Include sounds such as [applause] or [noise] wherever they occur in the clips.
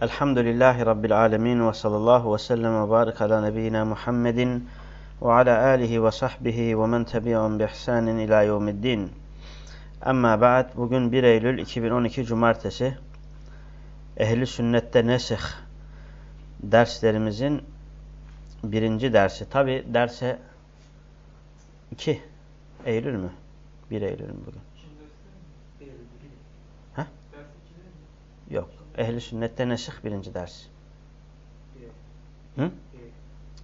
Elhamdülillahi Rabbil alemin ve sallallahu ve sellem ve barik ala nebiyyina Muhammedin ve ala alihi ve sahbihi ve men tebi'un bi ihsanin ila yevmiddin. Amma ba'd bugün 1 Eylül 2012 Cumartesi Ehli Sünnet'te Nesih derslerimizin birinci dersi. Tabi derse 2 Eylül mü? 1 Eylül mü bugün? Ha? Yok. Ehli sünnette nesih birinci ders. Hı?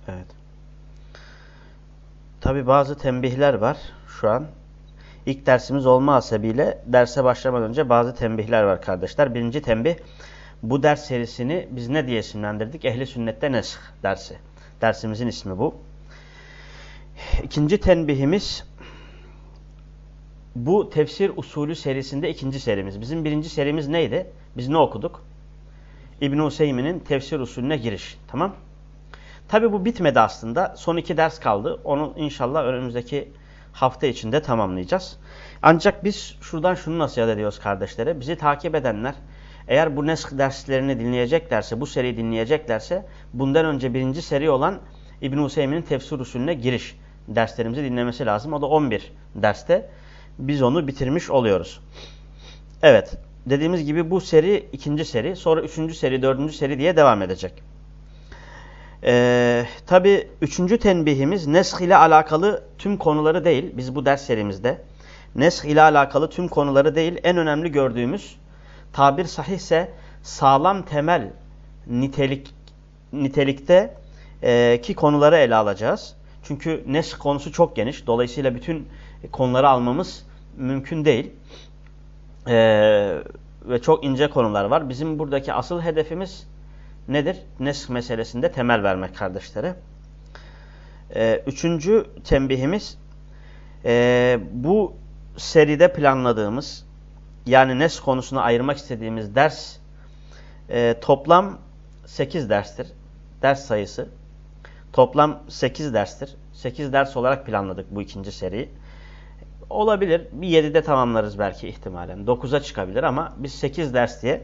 Evet. Tabi bazı tembihler var şu an. İlk dersimiz olma hasebiyle derse başlamadan önce bazı tembihler var kardeşler. Birinci tembih bu ders serisini biz ne diye isimlendirdik? Ehli sünnette nesih dersi. Dersimizin ismi bu. İkinci tenbihimiz bu tefsir usulü serisinde ikinci serimiz. Bizim birinci serimiz neydi? Biz ne okuduk? İbn-i tefsir usulüne giriş. Tamam. Tabi bu bitmedi aslında. Son iki ders kaldı. Onu inşallah önümüzdeki hafta içinde tamamlayacağız. Ancak biz şuradan şunu nasihat ediyoruz kardeşlere. Bizi takip edenler eğer bu nesk derslerini dinleyeceklerse, bu seriyi dinleyeceklerse bundan önce birinci seri olan İbn-i Hüseyin'in tefsir usulüne giriş derslerimizi dinlemesi lazım. O da 11 derste. Biz onu bitirmiş oluyoruz. Evet. Dediğimiz gibi bu seri ikinci seri. Sonra üçüncü seri, dördüncü seri diye devam edecek. Ee, Tabi üçüncü tenbihimiz nesk ile alakalı tüm konuları değil. Biz bu ders serimizde nesk ile alakalı tüm konuları değil. En önemli gördüğümüz tabir sahihse sağlam temel nitelik nitelikte e, ki konuları ele alacağız. Çünkü nesk konusu çok geniş. Dolayısıyla bütün konuları almamız mümkün değil. Ee, ve çok ince konular var. Bizim buradaki asıl hedefimiz nedir? Nesk meselesinde temel vermek kardeşlere. Ee, üçüncü tembihimiz e, bu seride planladığımız yani nesk konusunu ayırmak istediğimiz ders e, toplam 8 derstir. Ders sayısı toplam 8 derstir. 8 ders olarak planladık bu ikinci seriyi. Olabilir. Bir 7'de tamamlarız belki ihtimalen. 9'a çıkabilir ama biz 8 ders diye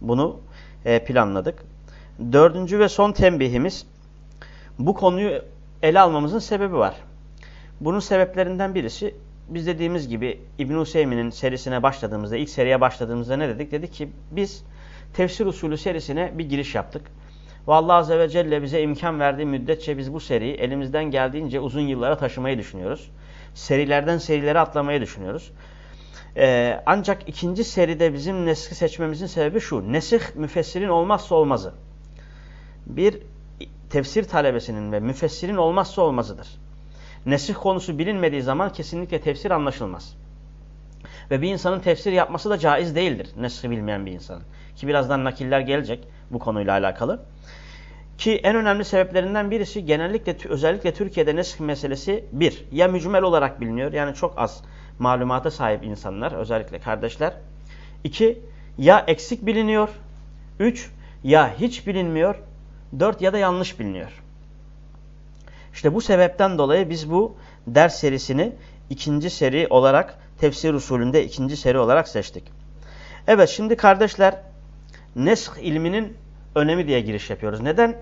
bunu e, planladık. Dördüncü ve son tembihimiz bu konuyu ele almamızın sebebi var. Bunun sebeplerinden birisi biz dediğimiz gibi İbn-i Hüseyin'in serisine başladığımızda, ilk seriye başladığımızda ne dedik? Dedik ki biz tefsir usulü serisine bir giriş yaptık. Ve Allah Azze ve Celle bize imkan verdiği müddetçe biz bu seriyi elimizden geldiğince uzun yıllara taşımayı düşünüyoruz serilerden serilere atlamayı düşünüyoruz. Ee, ancak ikinci seride bizim neski seçmemizin sebebi şu. Nesih müfessirin olmazsa olmazı. Bir tefsir talebesinin ve müfessirin olmazsa olmazıdır. Nesih konusu bilinmediği zaman kesinlikle tefsir anlaşılmaz. Ve bir insanın tefsir yapması da caiz değildir. Nesih bilmeyen bir insanın. Ki birazdan nakiller gelecek bu konuyla alakalı. Ki en önemli sebeplerinden birisi genellikle özellikle Türkiye'de nesk meselesi bir, ya mücmel olarak biliniyor yani çok az malumata sahip insanlar özellikle kardeşler. İki, ya eksik biliniyor. Üç, ya hiç bilinmiyor. Dört ya da yanlış biliniyor. İşte bu sebepten dolayı biz bu ders serisini ikinci seri olarak tefsir usulünde ikinci seri olarak seçtik. Evet şimdi kardeşler nesk ilminin önemi diye giriş yapıyoruz. Neden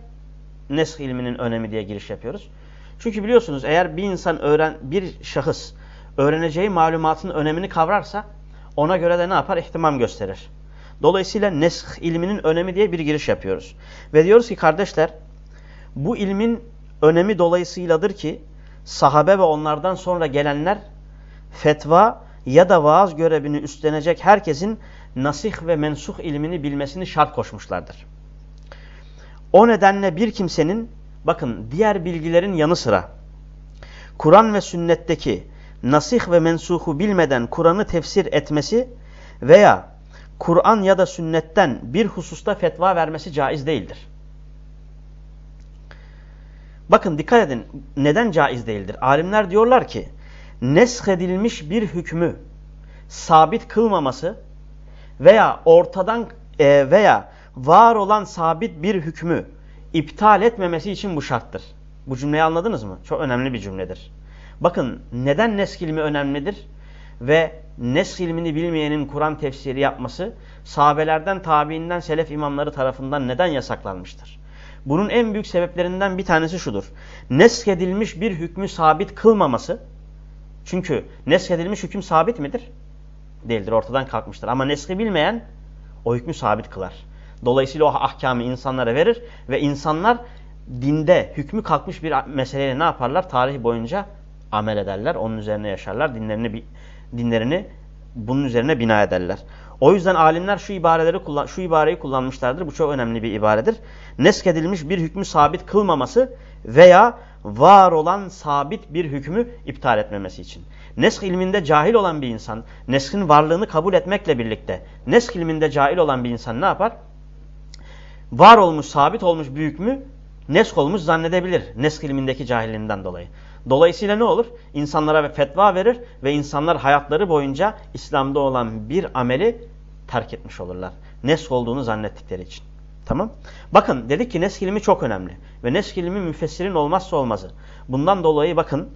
nesk ilminin önemi diye giriş yapıyoruz? Çünkü biliyorsunuz eğer bir insan öğren bir şahıs öğreneceği malumatın önemini kavrarsa ona göre de ne yapar? İhtimam gösterir. Dolayısıyla nesk ilminin önemi diye bir giriş yapıyoruz. Ve diyoruz ki kardeşler bu ilmin önemi dolayısıyladır ki sahabe ve onlardan sonra gelenler fetva ya da vaaz görevini üstlenecek herkesin nasih ve mensuh ilmini bilmesini şart koşmuşlardır. O nedenle bir kimsenin bakın diğer bilgilerin yanı sıra Kur'an ve sünnetteki nasih ve mensuhu bilmeden Kur'an'ı tefsir etmesi veya Kur'an ya da sünnetten bir hususta fetva vermesi caiz değildir. Bakın dikkat edin neden caiz değildir? Alimler diyorlar ki nesk edilmiş bir hükmü sabit kılmaması veya ortadan e, veya var olan sabit bir hükmü iptal etmemesi için bu şarttır. Bu cümleyi anladınız mı? Çok önemli bir cümledir. Bakın neden nesk ilmi önemlidir? ve nesk ilmini bilmeyenin Kur'an tefsiri yapması sahabelerden, tabiinden, selef imamları tarafından neden yasaklanmıştır? Bunun en büyük sebeplerinden bir tanesi şudur. Nesk edilmiş bir hükmü sabit kılmaması. Çünkü nesk edilmiş hüküm sabit midir? Değildir, ortadan kalkmıştır. Ama neski bilmeyen o hükmü sabit kılar. Dolayısıyla o ahkamı insanlara verir ve insanlar dinde hükmü kalkmış bir meseleyle ne yaparlar? Tarih boyunca amel ederler, onun üzerine yaşarlar, dinlerini dinlerini bunun üzerine bina ederler. O yüzden alimler şu ibareleri şu ibareyi kullanmışlardır. Bu çok önemli bir ibaredir. Nesk edilmiş bir hükmü sabit kılmaması veya var olan sabit bir hükmü iptal etmemesi için. Nesk ilminde cahil olan bir insan, neskin varlığını kabul etmekle birlikte, nesk ilminde cahil olan bir insan ne yapar? Var olmuş, sabit olmuş bir hükmü nesk olmuş zannedebilir. Nesk ilmindeki cahilliğinden dolayı. Dolayısıyla ne olur? İnsanlara fetva verir ve insanlar hayatları boyunca İslam'da olan bir ameli terk etmiş olurlar. Nesk olduğunu zannettikleri için. Tamam. Bakın dedik ki nesk ilmi çok önemli. Ve nesk ilmi müfessirin olmazsa olmazı. Bundan dolayı bakın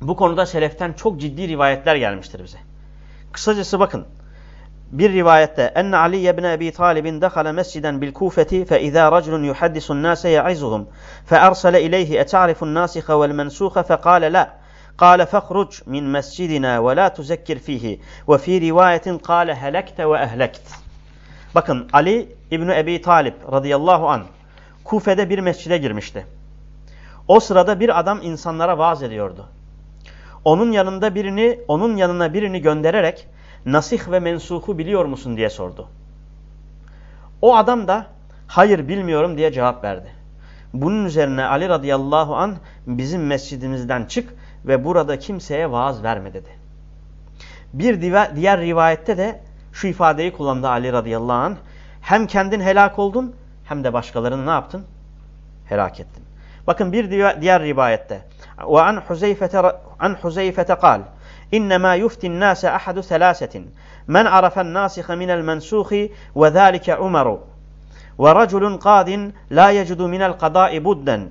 bu konuda seleften çok ciddi rivayetler gelmiştir bize. Kısacası bakın bir rivayette enne Ali ibn Abi Talib dakhala mesciden bil Kufeti fe iza raculun yuhaddisun nase ya'izuhum fe arsala ileyhi eta'rifun nasiha vel mensuha fe kâle la قال فاخرج من مسجدنا ولا تذكر فيه وفي رواية قال هلكت وأهلكت Bakın Ali İbni Ebi Talib radıyallahu an Kufe'de bir mescide girmişti. O sırada bir adam insanlara vaaz ediyordu. Onun yanında birini, onun yanına birini göndererek nasih ve mensuhu biliyor musun diye sordu. O adam da hayır bilmiyorum diye cevap verdi. Bunun üzerine Ali radıyallahu an bizim mescidimizden çık ve burada kimseye vaaz verme dedi. Bir diğer rivayette de şu ifadeyi kullandı Ali radıyallahu anh. Hem kendin helak oldun hem de başkalarını ne yaptın? Helak ettin. Bakın bir diğer rivayette. Ve an Huzeyfete an Huzeyfete kal. İnnemâ yuftin nâse ahadu selâsetin. Men arafen nâsihe minel mensûhi ve zâlike Umaru. Ve raculun qadin la yecudu minel qadâi budden.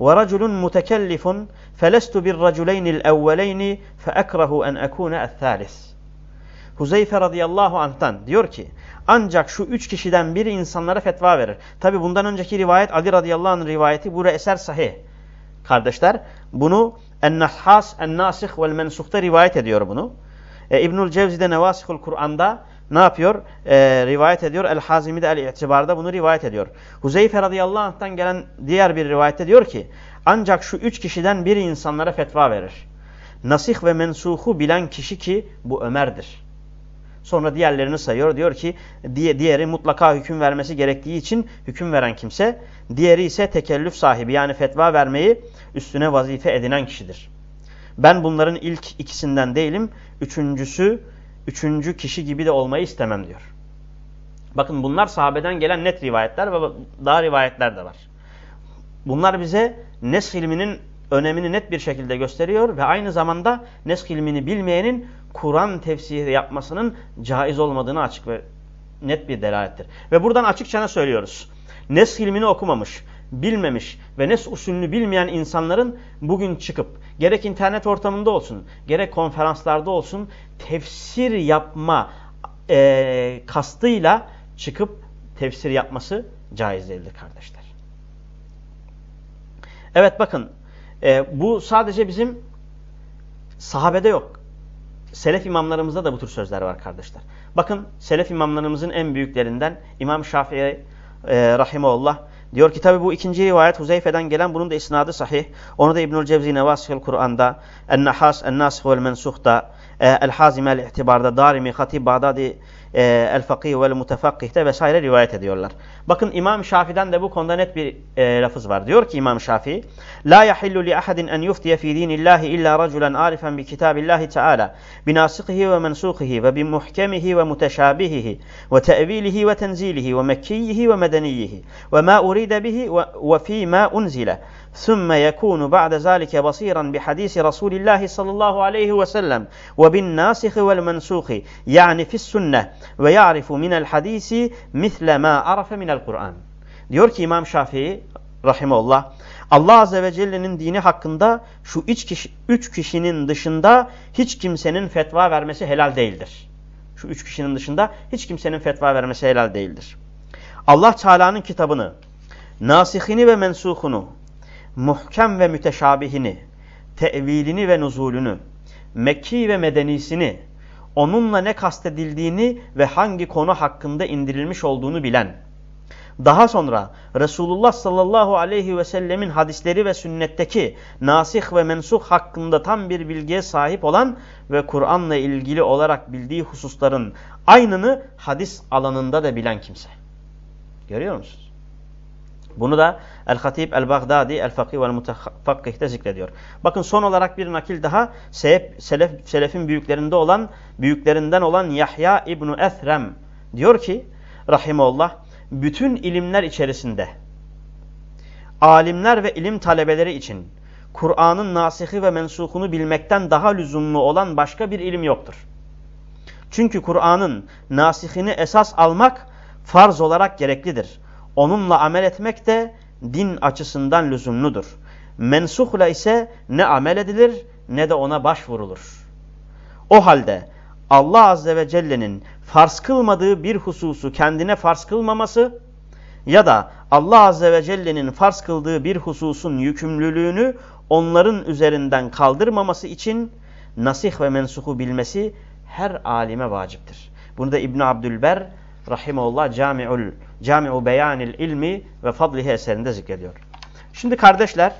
Ve raculun mutekellifun felestu bir raculeyni'l evveleyni fe ekrahu en ekûne el-thâlis. Huzeyfe radıyallahu anh'tan diyor ki ancak şu üç kişiden biri insanlara fetva verir. Tabi bundan önceki rivayet Ali radıyallahu anh rivayeti bu eser sahih. Kardeşler bunu En-Nahhas, En-Nasih vel Mensuk'ta rivayet ediyor bunu. E, İbnül Cevzi'de Nevasihul Kur'an'da ne yapıyor? E, rivayet ediyor. El-Hazimi de El-İ'tibar'da bunu rivayet ediyor. Huzeyfe radıyallahu anh'tan gelen diğer bir rivayette diyor ki ancak şu üç kişiden biri insanlara fetva verir. Nasih ve mensuhu bilen kişi ki bu Ömer'dir. Sonra diğerlerini sayıyor. Diyor ki diğeri mutlaka hüküm vermesi gerektiği için hüküm veren kimse. Diğeri ise tekellüf sahibi yani fetva vermeyi üstüne vazife edinen kişidir. Ben bunların ilk ikisinden değilim. Üçüncüsü, üçüncü kişi gibi de olmayı istemem diyor. Bakın bunlar sahabeden gelen net rivayetler ve daha rivayetler de var. Bunlar bize nesk ilminin önemini net bir şekilde gösteriyor ve aynı zamanda nesk ilmini bilmeyenin Kur'an tefsiri yapmasının caiz olmadığını açık ve net bir delalettir. Ve buradan açıkça ne söylüyoruz? Nesk ilmini okumamış, bilmemiş ve nes usulünü bilmeyen insanların bugün çıkıp gerek internet ortamında olsun, gerek konferanslarda olsun tefsir yapma e, kastıyla çıkıp tefsir yapması caiz değildir kardeşler. Evet bakın e, bu sadece bizim sahabede yok. Selef imamlarımızda da bu tür sözler var kardeşler. Bakın Selef imamlarımızın en büyüklerinden İmam Şafii e, Rahimeullah diyor ki tabi bu ikinci rivayet Huzeyfe'den gelen bunun da isnadı sahih. Onu da İbnül Cevzi Nevasihül Kur'an'da En-Nahas En-Nasih vel-Mensuh'da e, El-Hazim El-İhtibar'da Darimi Hatib Bağdadi e, El-Fakih ve Mutefakih'te vesaire rivayet ediyorlar. Bakın İmam Şafii'den de bu konuda net bir e, lafız var. Diyor ki İmam Şafii, La yahillu li ahadin en yuftiye fi dinillahi illa raculen arifen bi kitabillahi teala binasikihi ve mensukihi ve bi muhkemihi ve muteşabihihi ve te'vilihi ve tenzilihi ve mekkiyihi ve medeniyihi ve ma uride bihi ve fi ma unzile ثم يكون بعد ذلك بصيرا بحديث رسول الله صلى الله عليه وسلم وبالناسخ والمنسوخ يعني في السنة ويعرف من الحديث مثل ما عرف من القرآن diyor ki İmam Şafii Rahimullah. Allah Azze ve Celle'nin dini hakkında şu üç, kişi, üç kişinin dışında hiç kimsenin fetva vermesi helal değildir. Şu üç kişinin dışında hiç kimsenin fetva vermesi helal değildir. Allah Teala'nın kitabını, nasihini ve mensuhunu, muhkem ve müteşabihini, tevilini ve nuzulünü, Mekki ve medenisini, onunla ne kastedildiğini ve hangi konu hakkında indirilmiş olduğunu bilen, daha sonra Resulullah sallallahu aleyhi ve sellemin hadisleri ve sünnetteki nasih ve mensuh hakkında tam bir bilgiye sahip olan ve Kur'an'la ilgili olarak bildiği hususların aynını hadis alanında da bilen kimse. Görüyor musunuz? Bunu da El-Hatib El-Baghdadi El-Fakih vel-Mutafakkih'te zikrediyor. Bakın son olarak bir nakil daha selef, selefin büyüklerinde olan büyüklerinden olan Yahya İbnu Ethrem diyor ki Rahimullah bütün ilimler içerisinde alimler ve ilim talebeleri için Kur'an'ın nasihi ve mensuhunu bilmekten daha lüzumlu olan başka bir ilim yoktur. Çünkü Kur'an'ın nasihini esas almak farz olarak gereklidir. Onunla amel etmek de din açısından lüzumludur. Mensuhla ise ne amel edilir ne de ona başvurulur. O halde Allah Azze ve Celle'nin farz kılmadığı bir hususu kendine farz kılmaması ya da Allah Azze ve Celle'nin farz kıldığı bir hususun yükümlülüğünü onların üzerinden kaldırmaması için nasih ve mensuhu bilmesi her alime vaciptir. Bunu da İbn Abdülber rahimehullah Cami'ul Cami'u Beyanil İlmi ve Fadlihi eserinde zikrediyor. Şimdi kardeşler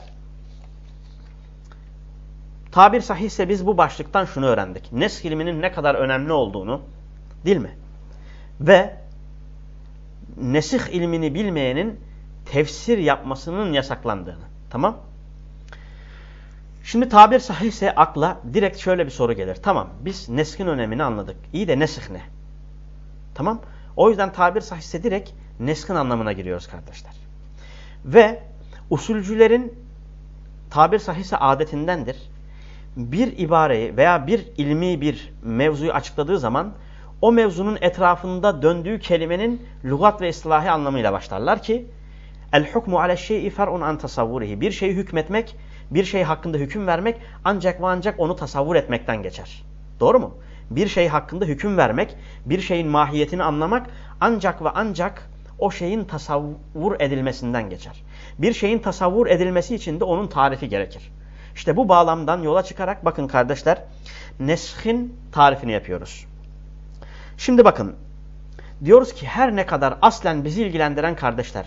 tabir sahihse biz bu başlıktan şunu öğrendik. Nesk ilminin ne kadar önemli olduğunu değil mi? Ve nesih ilmini bilmeyenin tefsir yapmasının yasaklandığını. Tamam? Şimdi tabir sahihse akla direkt şöyle bir soru gelir. Tamam biz neskin önemini anladık. İyi de nesih ne? Tamam? O yüzden tabir sahihse direkt neskin anlamına giriyoruz kardeşler. Ve usulcülerin tabir sahihse adetindendir. Bir ibareyi veya bir ilmi bir mevzuyu açıkladığı zaman o mevzunun etrafında döndüğü kelimenin lügat ve islahi anlamıyla başlarlar ki el hukmu ale şey'i fer'un an tasavvurihi. Bir şeyi hükmetmek, bir şey hakkında hüküm vermek ancak ve ancak onu tasavvur etmekten geçer. Doğru mu? Bir şey hakkında hüküm vermek, bir şeyin mahiyetini anlamak ancak ve ancak o şeyin tasavvur edilmesinden geçer. Bir şeyin tasavvur edilmesi için de onun tarifi gerekir. İşte bu bağlamdan yola çıkarak bakın kardeşler, neshin tarifini yapıyoruz. Şimdi bakın, diyoruz ki her ne kadar aslen bizi ilgilendiren kardeşler,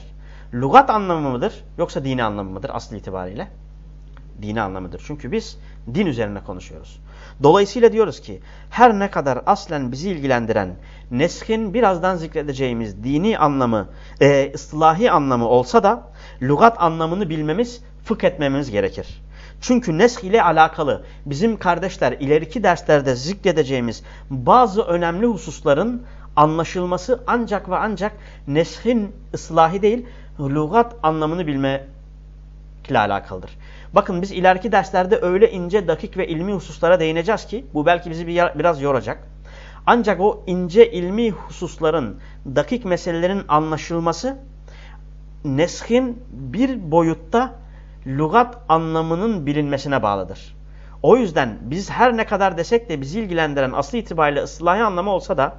lugat anlamı mıdır yoksa dini anlamı mıdır asıl itibariyle? Dini anlamıdır. Çünkü biz din üzerine konuşuyoruz. Dolayısıyla diyoruz ki her ne kadar aslen bizi ilgilendiren neskin birazdan zikredeceğimiz dini anlamı, e, ıslahi anlamı olsa da lugat anlamını bilmemiz, fıkh etmemiz gerekir. Çünkü nesk ile alakalı bizim kardeşler ileriki derslerde zikredeceğimiz bazı önemli hususların anlaşılması ancak ve ancak neshin ıslahi değil, lugat anlamını bilme ile alakalıdır. Bakın biz ileriki derslerde öyle ince, dakik ve ilmi hususlara değineceğiz ki bu belki bizi biraz yoracak. Ancak o ince ilmi hususların, dakik meselelerin anlaşılması neshin bir boyutta lügat anlamının bilinmesine bağlıdır. O yüzden biz her ne kadar desek de bizi ilgilendiren aslı itibariyle ıslahi anlamı olsa da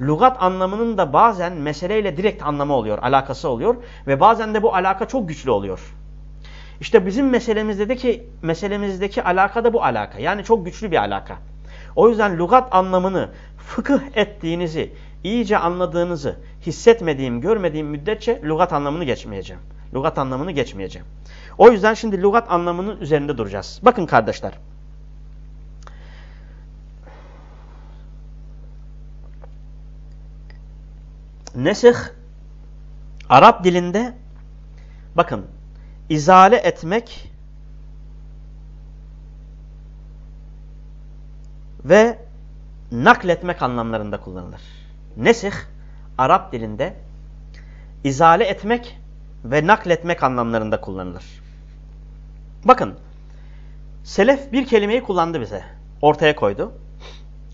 lügat anlamının da bazen meseleyle direkt anlamı oluyor, alakası oluyor ve bazen de bu alaka çok güçlü oluyor. İşte bizim meselemizdeki meselemizdeki alaka da bu alaka. Yani çok güçlü bir alaka. O yüzden lügat anlamını fıkıh ettiğinizi, iyice anladığınızı hissetmediğim, görmediğim müddetçe lügat anlamını geçmeyeceğim. Lügat anlamını geçmeyeceğim. O yüzden şimdi lügat anlamının üzerinde duracağız. Bakın kardeşler. Nesih Arap dilinde bakın izale etmek ve nakletmek anlamlarında kullanılır. Nesih Arap dilinde izale etmek ve nakletmek anlamlarında kullanılır. Bakın, selef bir kelimeyi kullandı bize, ortaya koydu.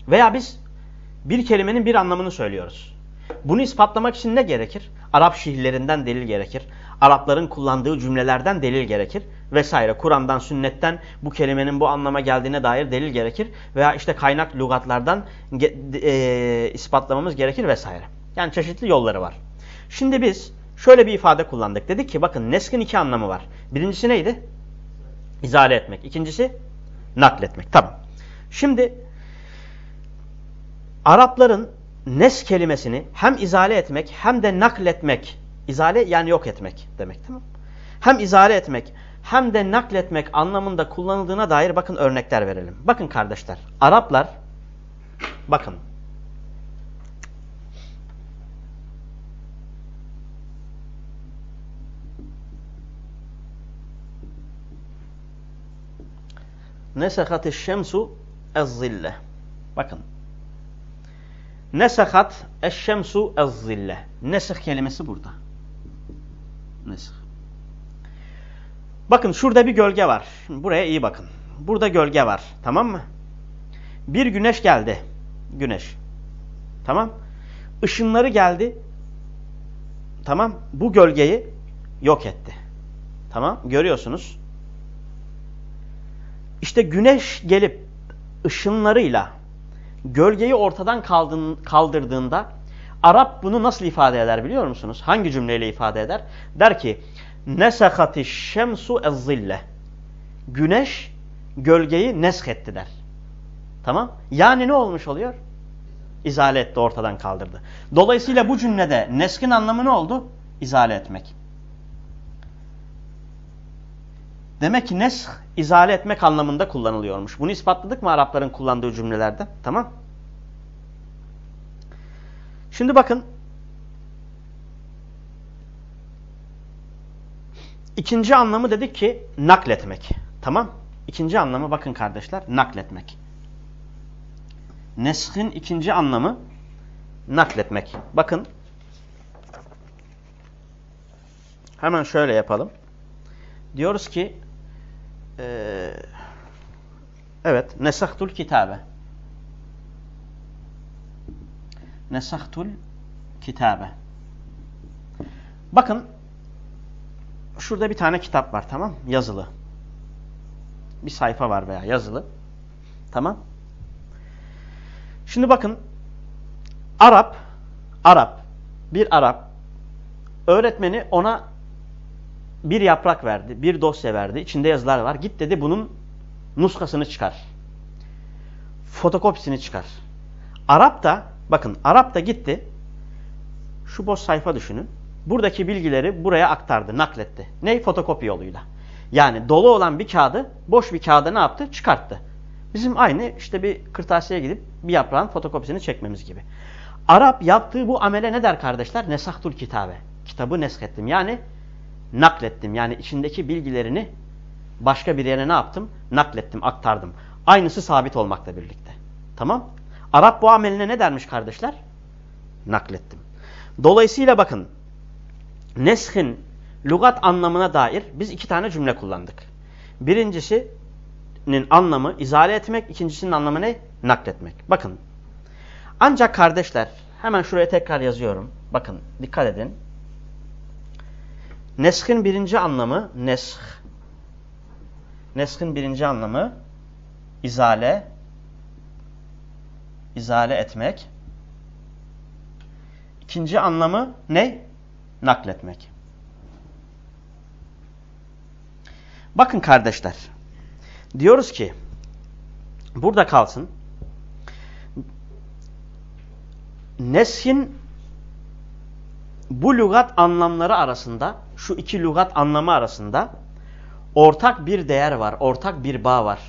Veya biz bir kelimenin bir anlamını söylüyoruz. Bunu ispatlamak için ne gerekir? Arap şiirlerinden delil gerekir. Arapların kullandığı cümlelerden delil gerekir vesaire. Kur'an'dan, sünnetten bu kelimenin bu anlama geldiğine dair delil gerekir. Veya işte kaynak lügatlardan e, ispatlamamız gerekir vesaire. Yani çeşitli yolları var. Şimdi biz şöyle bir ifade kullandık. Dedik ki bakın neskin iki anlamı var. Birincisi neydi? İzale etmek. İkincisi nakletmek. Tamam. Şimdi Arapların nes kelimesini hem izale etmek hem de nakletmek. İzale yani yok etmek demek değil mi? Hem izale etmek hem de nakletmek anlamında kullanıldığına dair bakın örnekler verelim. Bakın kardeşler Araplar bakın Nesehat şemsu ez-zille. Bakın. Nesehat eş-şemsu ez-zille. Nesih kelimesi burada. Nesih. Bakın şurada bir gölge var. Şimdi buraya iyi bakın. Burada gölge var. Tamam mı? Bir güneş geldi. Güneş. Tamam. Işınları geldi. Tamam. Bu gölgeyi yok etti. Tamam. Görüyorsunuz. İşte güneş gelip ışınlarıyla gölgeyi ortadan kaldırdığında Arap bunu nasıl ifade eder biliyor musunuz? Hangi cümleyle ifade eder? Der ki nesehati şemsu ezzille Güneş gölgeyi nesk etti der. Tamam? Yani ne olmuş oluyor? İzale etti, ortadan kaldırdı. Dolayısıyla bu cümlede neskin anlamı ne oldu? İzale etmek. Demek ki nesh izale etmek anlamında kullanılıyormuş. Bunu ispatladık mı Arapların kullandığı cümlelerde? Tamam. Şimdi bakın. İkinci anlamı dedik ki nakletmek. Tamam. İkinci anlamı bakın kardeşler nakletmek. Neshin ikinci anlamı nakletmek. Bakın. Hemen şöyle yapalım. Diyoruz ki ee, evet nesahtul kitabe nesahtul kitabe bakın şurada bir tane kitap var tamam yazılı bir sayfa var veya yazılı tamam şimdi bakın Arap Arap bir Arap öğretmeni ona bir yaprak verdi, bir dosya verdi. İçinde yazılar var. Git dedi bunun nuskasını çıkar. Fotokopisini çıkar. Arap da bakın Arap da gitti. Şu boş sayfa düşünün. Buradaki bilgileri buraya aktardı, nakletti. Ne? Fotokopi yoluyla. Yani dolu olan bir kağıdı boş bir kağıda ne yaptı? Çıkarttı. Bizim aynı işte bir kırtasiye gidip bir yaprağın fotokopisini çekmemiz gibi. Arap yaptığı bu amele ne der kardeşler? Nesahtul kitabe. Kitabı neskettim. Yani naklettim. Yani içindeki bilgilerini başka bir yere ne yaptım? Naklettim, aktardım. Aynısı sabit olmakla birlikte. Tamam? Arap bu ameline ne dermiş kardeşler? Naklettim. Dolayısıyla bakın neshin lügat anlamına dair biz iki tane cümle kullandık. Birincisinin anlamı izale etmek, ikincisinin anlamı ne? Nakletmek. Bakın. Ancak kardeşler hemen şuraya tekrar yazıyorum. Bakın dikkat edin. Neskin birinci anlamı nesh. Neskin birinci anlamı izale izale etmek. İkinci anlamı ne? Nakletmek. Bakın kardeşler. Diyoruz ki burada kalsın. Neshin bu lügat anlamları arasında, şu iki lügat anlamı arasında ortak bir değer var, ortak bir bağ var.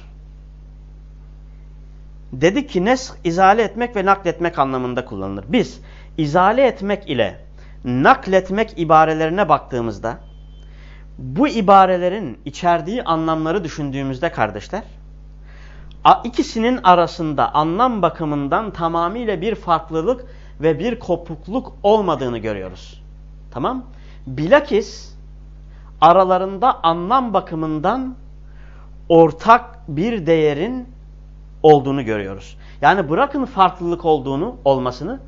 Dedik ki nesk izale etmek ve nakletmek anlamında kullanılır. Biz izale etmek ile nakletmek ibarelerine baktığımızda bu ibarelerin içerdiği anlamları düşündüğümüzde kardeşler ikisinin arasında anlam bakımından tamamıyla bir farklılık ve bir kopukluk olmadığını görüyoruz. Tamam? Bilakis aralarında anlam bakımından ortak bir değerin olduğunu görüyoruz. Yani bırakın farklılık olduğunu olmasını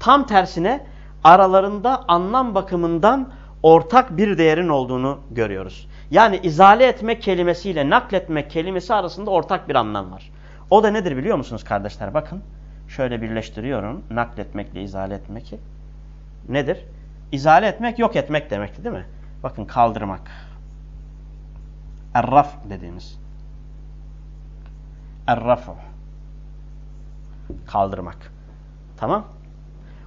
tam tersine aralarında anlam bakımından ortak bir değerin olduğunu görüyoruz. Yani izale etmek kelimesiyle nakletmek kelimesi arasında ortak bir anlam var. O da nedir biliyor musunuz kardeşler? Bakın şöyle birleştiriyorum nakletmekle izale etmeki. Nedir? İzale etmek yok etmek demekti değil mi? Bakın kaldırmak. Erraf dediğimiz. Errafu. Kaldırmak. Tamam.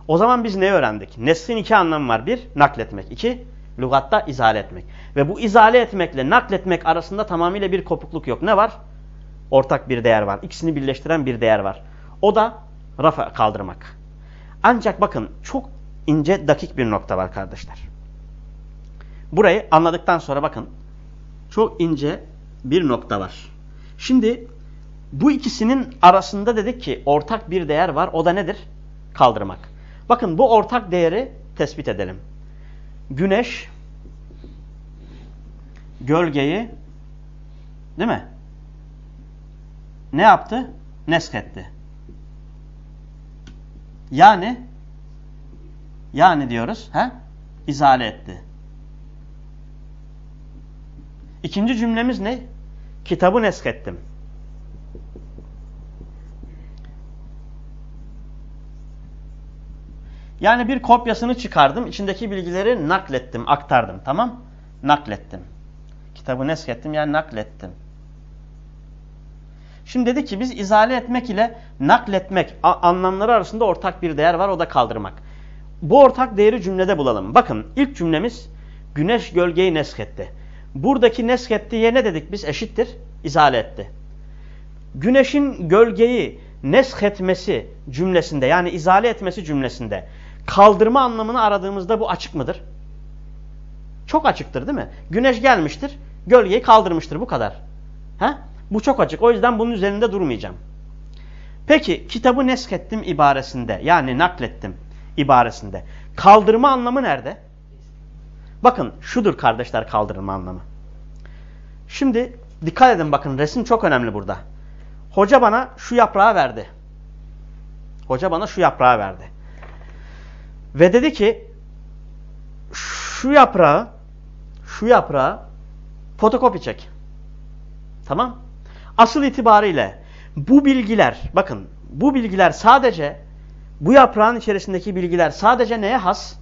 O zaman biz ne öğrendik? Neslin iki anlamı var. Bir, nakletmek. İki, lügatta izale etmek. Ve bu izale etmekle nakletmek arasında tamamıyla bir kopukluk yok. Ne var? Ortak bir değer var. İkisini birleştiren bir değer var. O da rafa kaldırmak. Ancak bakın çok ince dakik bir nokta var kardeşler. Burayı anladıktan sonra bakın çok ince bir nokta var. Şimdi bu ikisinin arasında dedik ki ortak bir değer var. O da nedir? Kaldırmak. Bakın bu ortak değeri tespit edelim. Güneş gölgeyi değil mi? Ne yaptı? Nesketti. Yani yani diyoruz, he? İzale etti. İkinci cümlemiz ne? Kitabı neskettim. Yani bir kopyasını çıkardım, içindeki bilgileri naklettim, aktardım. Tamam? Naklettim. Kitabı neskettim yani naklettim. Şimdi dedi ki biz izale etmek ile nakletmek anlamları arasında ortak bir değer var o da kaldırmak. Bu ortak değeri cümlede bulalım. Bakın ilk cümlemiz güneş gölgeyi nesketti. Buradaki neskettiye ne dedik biz? Eşittir. İzale etti. Güneşin gölgeyi nesketmesi cümlesinde yani izale etmesi cümlesinde kaldırma anlamını aradığımızda bu açık mıdır? Çok açıktır değil mi? Güneş gelmiştir, gölgeyi kaldırmıştır bu kadar. He? Bu çok açık. O yüzden bunun üzerinde durmayacağım. Peki kitabı neskettim ibaresinde yani naklettim ibaresinde. Kaldırma anlamı nerede? Bakın şudur kardeşler kaldırma anlamı. Şimdi dikkat edin bakın resim çok önemli burada. Hoca bana şu yaprağı verdi. Hoca bana şu yaprağı verdi. Ve dedi ki şu yaprağı şu yaprağı fotokopi çek. Tamam. Asıl itibariyle bu bilgiler bakın bu bilgiler sadece bu yaprağın içerisindeki bilgiler sadece neye has?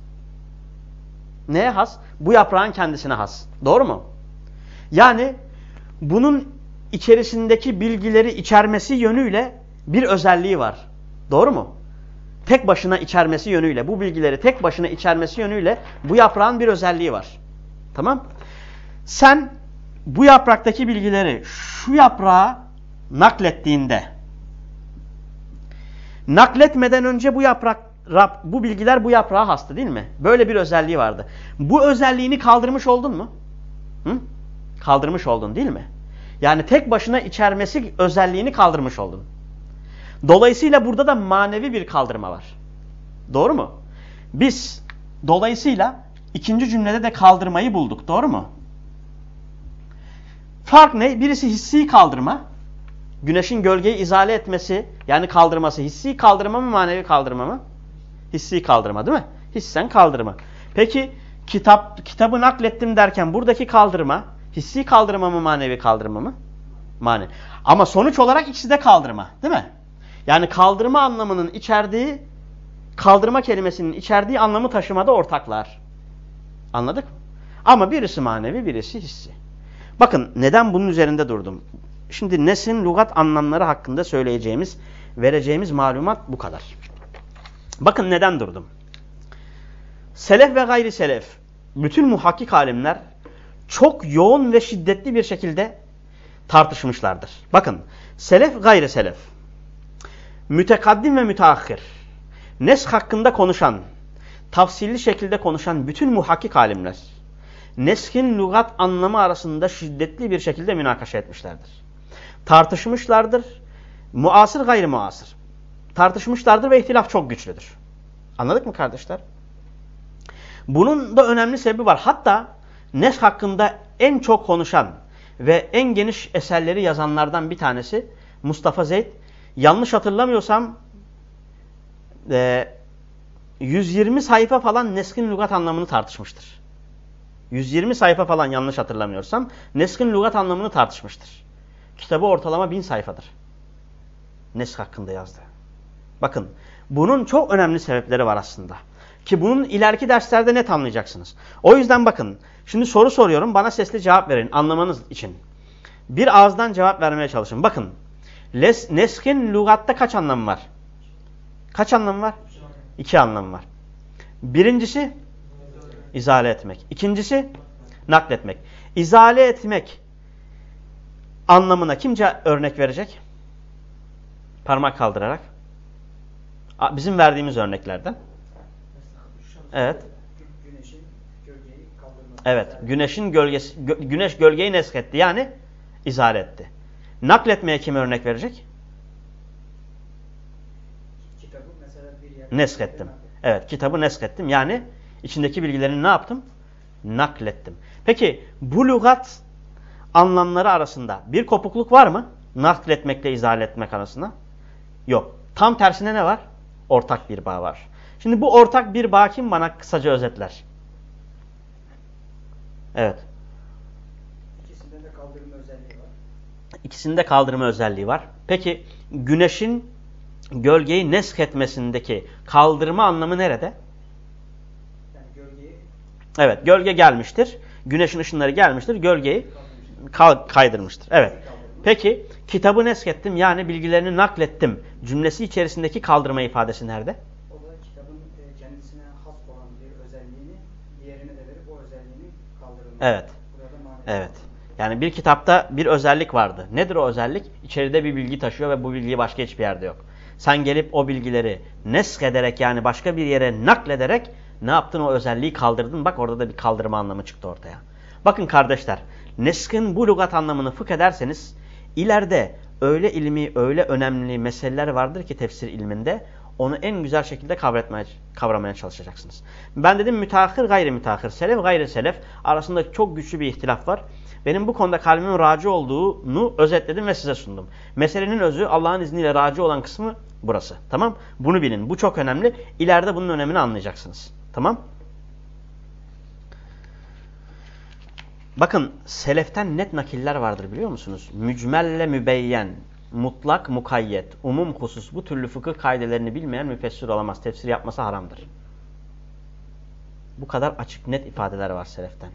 Neye has? Bu yaprağın kendisine has. Doğru mu? Yani bunun içerisindeki bilgileri içermesi yönüyle bir özelliği var. Doğru mu? Tek başına içermesi yönüyle, bu bilgileri tek başına içermesi yönüyle bu yaprağın bir özelliği var. Tamam? Sen bu yapraktaki bilgileri şu yaprağa naklettiğinde nakletmeden önce bu yaprak bu bilgiler bu yaprağa hastı değil mi? Böyle bir özelliği vardı. Bu özelliğini kaldırmış oldun mu? Hı? Kaldırmış oldun değil mi? Yani tek başına içermesi özelliğini kaldırmış oldun. Dolayısıyla burada da manevi bir kaldırma var. Doğru mu? Biz dolayısıyla ikinci cümlede de kaldırmayı bulduk. Doğru mu? Fark ne? Birisi hissi kaldırma. Güneşin gölgeyi izale etmesi yani kaldırması. Hissi kaldırma mı manevi kaldırma mı? Hissi kaldırma değil mi? Hissen kaldırma. Peki kitap kitabı naklettim derken buradaki kaldırma hissi kaldırma mı manevi kaldırma mı? Manevi. Ama sonuç olarak ikisi de kaldırma değil mi? Yani kaldırma anlamının içerdiği kaldırma kelimesinin içerdiği anlamı taşımada ortaklar. Anladık mı? Ama birisi manevi birisi hissi. Bakın neden bunun üzerinde durdum. Şimdi nesin lugat anlamları hakkında söyleyeceğimiz, vereceğimiz malumat bu kadar. Bakın neden durdum. Selef ve gayri selef, bütün muhakkik alimler çok yoğun ve şiddetli bir şekilde tartışmışlardır. Bakın, selef gayri selef, mütekaddim ve müteahhir, nesk hakkında konuşan, tafsilli şekilde konuşan bütün muhakkik alimler, neskin lügat anlamı arasında şiddetli bir şekilde münakaşa etmişlerdir. Tartışmışlardır. Muasır gayri muasır. Tartışmışlardır ve ihtilaf çok güçlüdür. Anladık mı kardeşler? Bunun da önemli sebebi var. Hatta nesk hakkında en çok konuşan ve en geniş eserleri yazanlardan bir tanesi Mustafa Zeyd. Yanlış hatırlamıyorsam e, 120 sayfa falan neskin lügat anlamını tartışmıştır. 120 sayfa falan yanlış hatırlamıyorsam neskin lügat anlamını tartışmıştır. Kitabı ortalama 1000 sayfadır. Nesk hakkında yazdı. Bakın bunun çok önemli sebepleri var aslında. Ki bunun ileriki derslerde net anlayacaksınız. O yüzden bakın şimdi soru soruyorum bana sesli cevap verin anlamanız için. Bir ağızdan cevap vermeye çalışın. Bakın les, neskin lügatta kaç anlamı var? Kaç anlamı var? İki anlamı var. Birincisi izale etmek. İkincisi nakletmek. İzale etmek anlamına kimce örnek verecek? Parmak kaldırarak. Bizim verdiğimiz örneklerden. Evet. Evet. Güneşin gölgesi, gö güneş gölgeyi nesketti. Yani izale etti. Nakletmeye kim örnek verecek? Neskettim. Evet. Kitabı neskettim. Yani içindeki bilgilerini ne yaptım? Naklettim. Peki bu lügat anlamları arasında bir kopukluk var mı? Nakletmekle izale etmek arasında. Yok. Tam tersine ne var? Ortak bir bağ var. Şimdi bu ortak bir bağ kim bana kısaca özetler? Evet. İkisinde de kaldırma özelliği var. İkisinde kaldırma özelliği var. Peki güneşin gölgeyi nesk etmesindeki kaldırma anlamı nerede? Yani gölgeyi Evet gölge gelmiştir. Güneşin ışınları gelmiştir. Gölgeyi kaydırmıştır. Evet. Peki kitabı neskettim yani bilgilerini naklettim cümlesi içerisindeki kaldırma ifadesi nerede? O da kitabın e, kendisine has olan bir özelliğini diğerine de verip o özelliğini kaldırılması. Evet. Evet. Yani bir kitapta bir özellik vardı. Nedir o özellik? İçeride bir bilgi taşıyor ve bu bilgi başka hiçbir yerde yok. Sen gelip o bilgileri nesk ederek yani başka bir yere naklederek ne yaptın? O özelliği kaldırdın. Bak orada da bir kaldırma anlamı çıktı ortaya. Bakın kardeşler, neskin bu lügat anlamını fıkh ederseniz ileride öyle ilmi, öyle önemli meseleler vardır ki tefsir ilminde onu en güzel şekilde kavretmeye, kavramaya çalışacaksınız. Ben dedim müteahhir gayri müteahhir, selef gayri selef arasında çok güçlü bir ihtilaf var. Benim bu konuda kalbimin raci olduğunu özetledim ve size sundum. Meselenin özü Allah'ın izniyle raci olan kısmı burası. Tamam? Bunu bilin. Bu çok önemli. İleride bunun önemini anlayacaksınız. Tamam? Bakın seleften net nakiller vardır biliyor musunuz? Mücmelle mübeyyen, mutlak mukayyet, umum husus bu türlü fıkıh kaidelerini bilmeyen müfessir olamaz. Tefsir yapması haramdır. Bu kadar açık net ifadeler var seleften.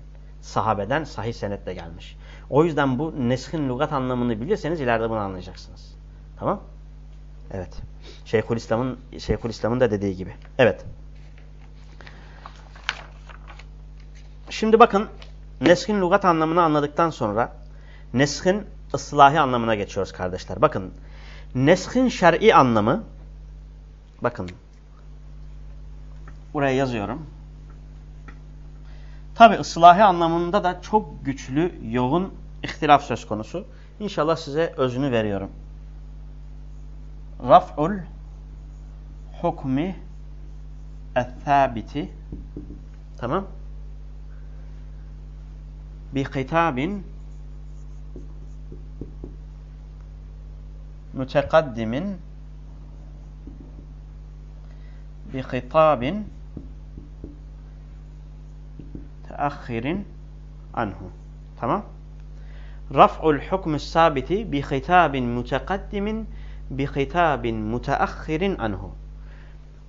Sahabeden sahih senetle gelmiş. O yüzden bu neshin lügat anlamını bilirseniz ileride bunu anlayacaksınız. Tamam? Evet. Şeyhülislam'ın Şeyhülislam'ın da dediği gibi. Evet. Şimdi bakın neshin lügat anlamını anladıktan sonra neshin ıslahi anlamına geçiyoruz kardeşler. Bakın neshin şer'i anlamı bakın buraya yazıyorum. Tabi ıslahi anlamında da çok güçlü, yoğun ihtilaf söz konusu. İnşallah size özünü veriyorum. Raf'ul hukmi el-thabiti tamam bi hitabin mütekaddimin bi hitabin teahhirin anhu. Tamam. Raf'ul hukmü sabiti bi hitabin mütekaddimin bi hitabin müteahhirin anhu.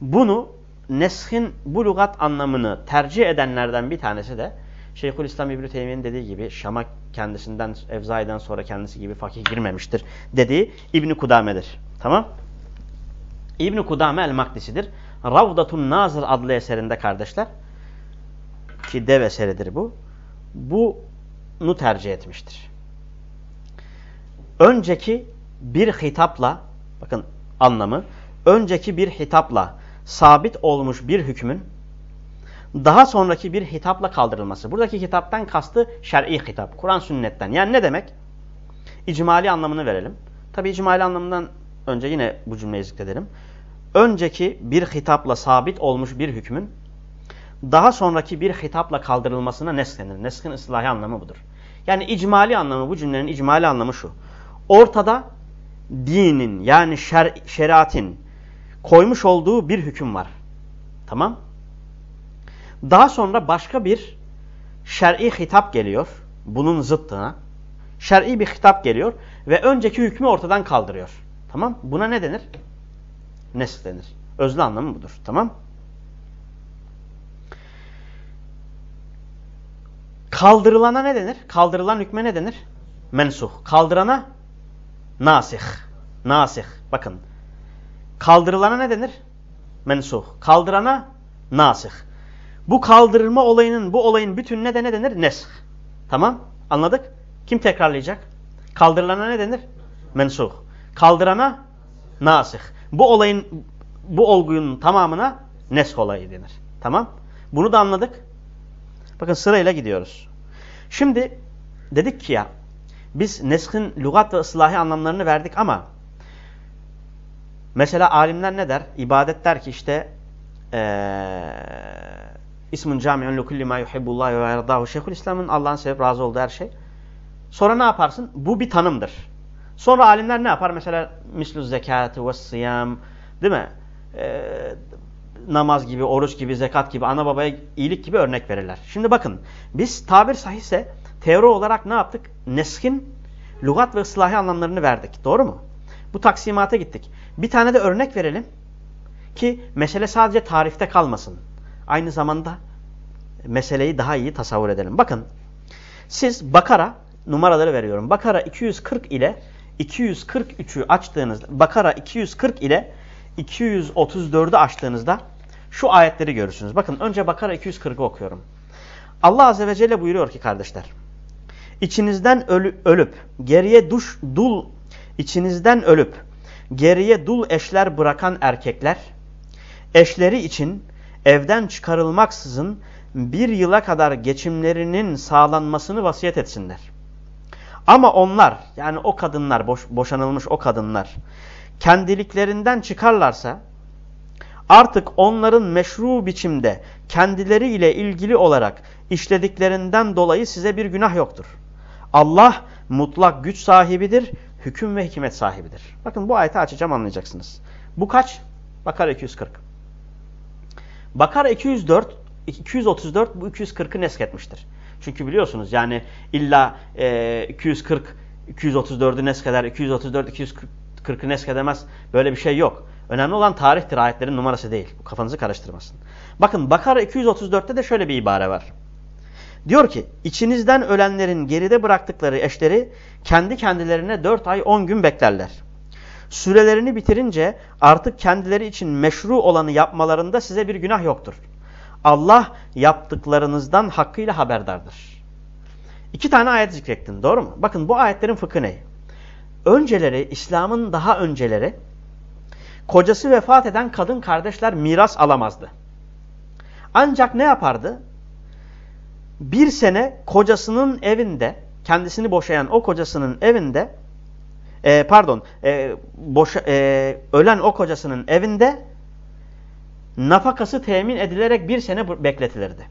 Bunu neshin bu lügat anlamını tercih edenlerden bir tanesi de Şeyhülislam İbn Teymiye'nin dediği gibi Şam'a kendisinden Evzai'den sonra kendisi gibi fakih girmemiştir dediği İbn Kudame'dir. Tamam? İbn Kudame el-Makdisi'dir. Ravdatun Nazır adlı eserinde kardeşler ki dev eseridir bu. Bunu tercih etmiştir. Önceki bir hitapla bakın anlamı önceki bir hitapla sabit olmuş bir hükmün daha sonraki bir hitapla kaldırılması. Buradaki hitaptan kastı şer'i hitap. Kur'an sünnetten. Yani ne demek? İcmali anlamını verelim. Tabi icmali anlamından önce yine bu cümleyi zikredelim. Önceki bir hitapla sabit olmuş bir hükmün daha sonraki bir hitapla kaldırılmasına neslenir. Neskin ıslahi anlamı budur. Yani icmali anlamı, bu cümlenin icmali anlamı şu. Ortada dinin yani şer, şeriatin koymuş olduğu bir hüküm var. Tamam. Daha sonra başka bir şer'i hitap geliyor. Bunun zıttına. Şer'i bir hitap geliyor ve önceki hükmü ortadan kaldırıyor. Tamam. Buna ne denir? Nesk denir. Özlü anlamı budur. Tamam. Kaldırılana ne denir? Kaldırılan hükme ne denir? Mensuh. Kaldırana nasih. Nasih. Bakın. Kaldırılana ne denir? Mensuh. Kaldırana nasih. Bu kaldırılma olayının, bu olayın bütününe de ne denir? Nesh. Tamam? Anladık? Kim tekrarlayacak? Kaldırılana ne denir? Mensuh. Kaldırana nasih. Bu olayın, bu olgunun tamamına nesh olayı denir. Tamam? Bunu da anladık. Bakın sırayla gidiyoruz. Şimdi dedik ki ya biz neskin lügat ve ıslahi anlamlarını verdik ama mesela alimler ne der? İbadet der ki işte ee, ismun cami'un lekulli ma yuhibbullah ve yerdahu şeyhul İslam'ın Allah'ın sevip razı olduğu her şey. Sonra ne yaparsın? Bu bir tanımdır. Sonra alimler ne yapar? Mesela mislu zekatı ve sıyam değil mi? Ee, namaz gibi, oruç gibi, zekat gibi, ana babaya iyilik gibi örnek verirler. Şimdi bakın biz tabir sahihse teori olarak ne yaptık? Neskin lügat ve ıslahi anlamlarını verdik. Doğru mu? Bu taksimata gittik. Bir tane de örnek verelim ki mesele sadece tarifte kalmasın. Aynı zamanda meseleyi daha iyi tasavvur edelim. Bakın siz Bakara numaraları veriyorum. Bakara 240 ile 243'ü açtığınızda Bakara 240 ile 234'ü açtığınızda şu ayetleri görürsünüz. Bakın önce Bakara 240'ı okuyorum. Allah Azze ve Celle buyuruyor ki kardeşler. İçinizden ölü, ölüp geriye duş, dul içinizden ölüp geriye dul eşler bırakan erkekler eşleri için evden çıkarılmaksızın bir yıla kadar geçimlerinin sağlanmasını vasiyet etsinler. Ama onlar yani o kadınlar boş, boşanılmış o kadınlar kendiliklerinden çıkarlarsa artık onların meşru biçimde kendileri ile ilgili olarak işlediklerinden dolayı size bir günah yoktur. Allah mutlak güç sahibidir, hüküm ve hikmet sahibidir. Bakın bu ayeti açacağım anlayacaksınız. Bu kaç? Bakara 240. Bakara 204, 234 bu 240'ı nesketmiştir. Çünkü biliyorsunuz yani illa e, 240, 234'ü neskeder, 234, 240'ı neskedemez. Böyle bir şey yok. Önemli olan tarihtir, ayetlerin numarası değil. Bu kafanızı karıştırmasın. Bakın Bakara 234'te de şöyle bir ibare var. Diyor ki içinizden ölenlerin geride bıraktıkları eşleri kendi kendilerine 4 ay 10 gün beklerler. Sürelerini bitirince artık kendileri için meşru olanı yapmalarında size bir günah yoktur. Allah yaptıklarınızdan hakkıyla haberdardır. İki tane ayet zikrettin doğru mu? Bakın bu ayetlerin fıkhı ne? Önceleri İslam'ın daha önceleri kocası vefat eden kadın kardeşler miras alamazdı. Ancak ne yapardı? Bir sene kocasının evinde, kendisini boşayan o kocasının evinde, e, pardon, e, boşa, e, ölen o kocasının evinde nafakası temin edilerek bir sene bekletilirdi.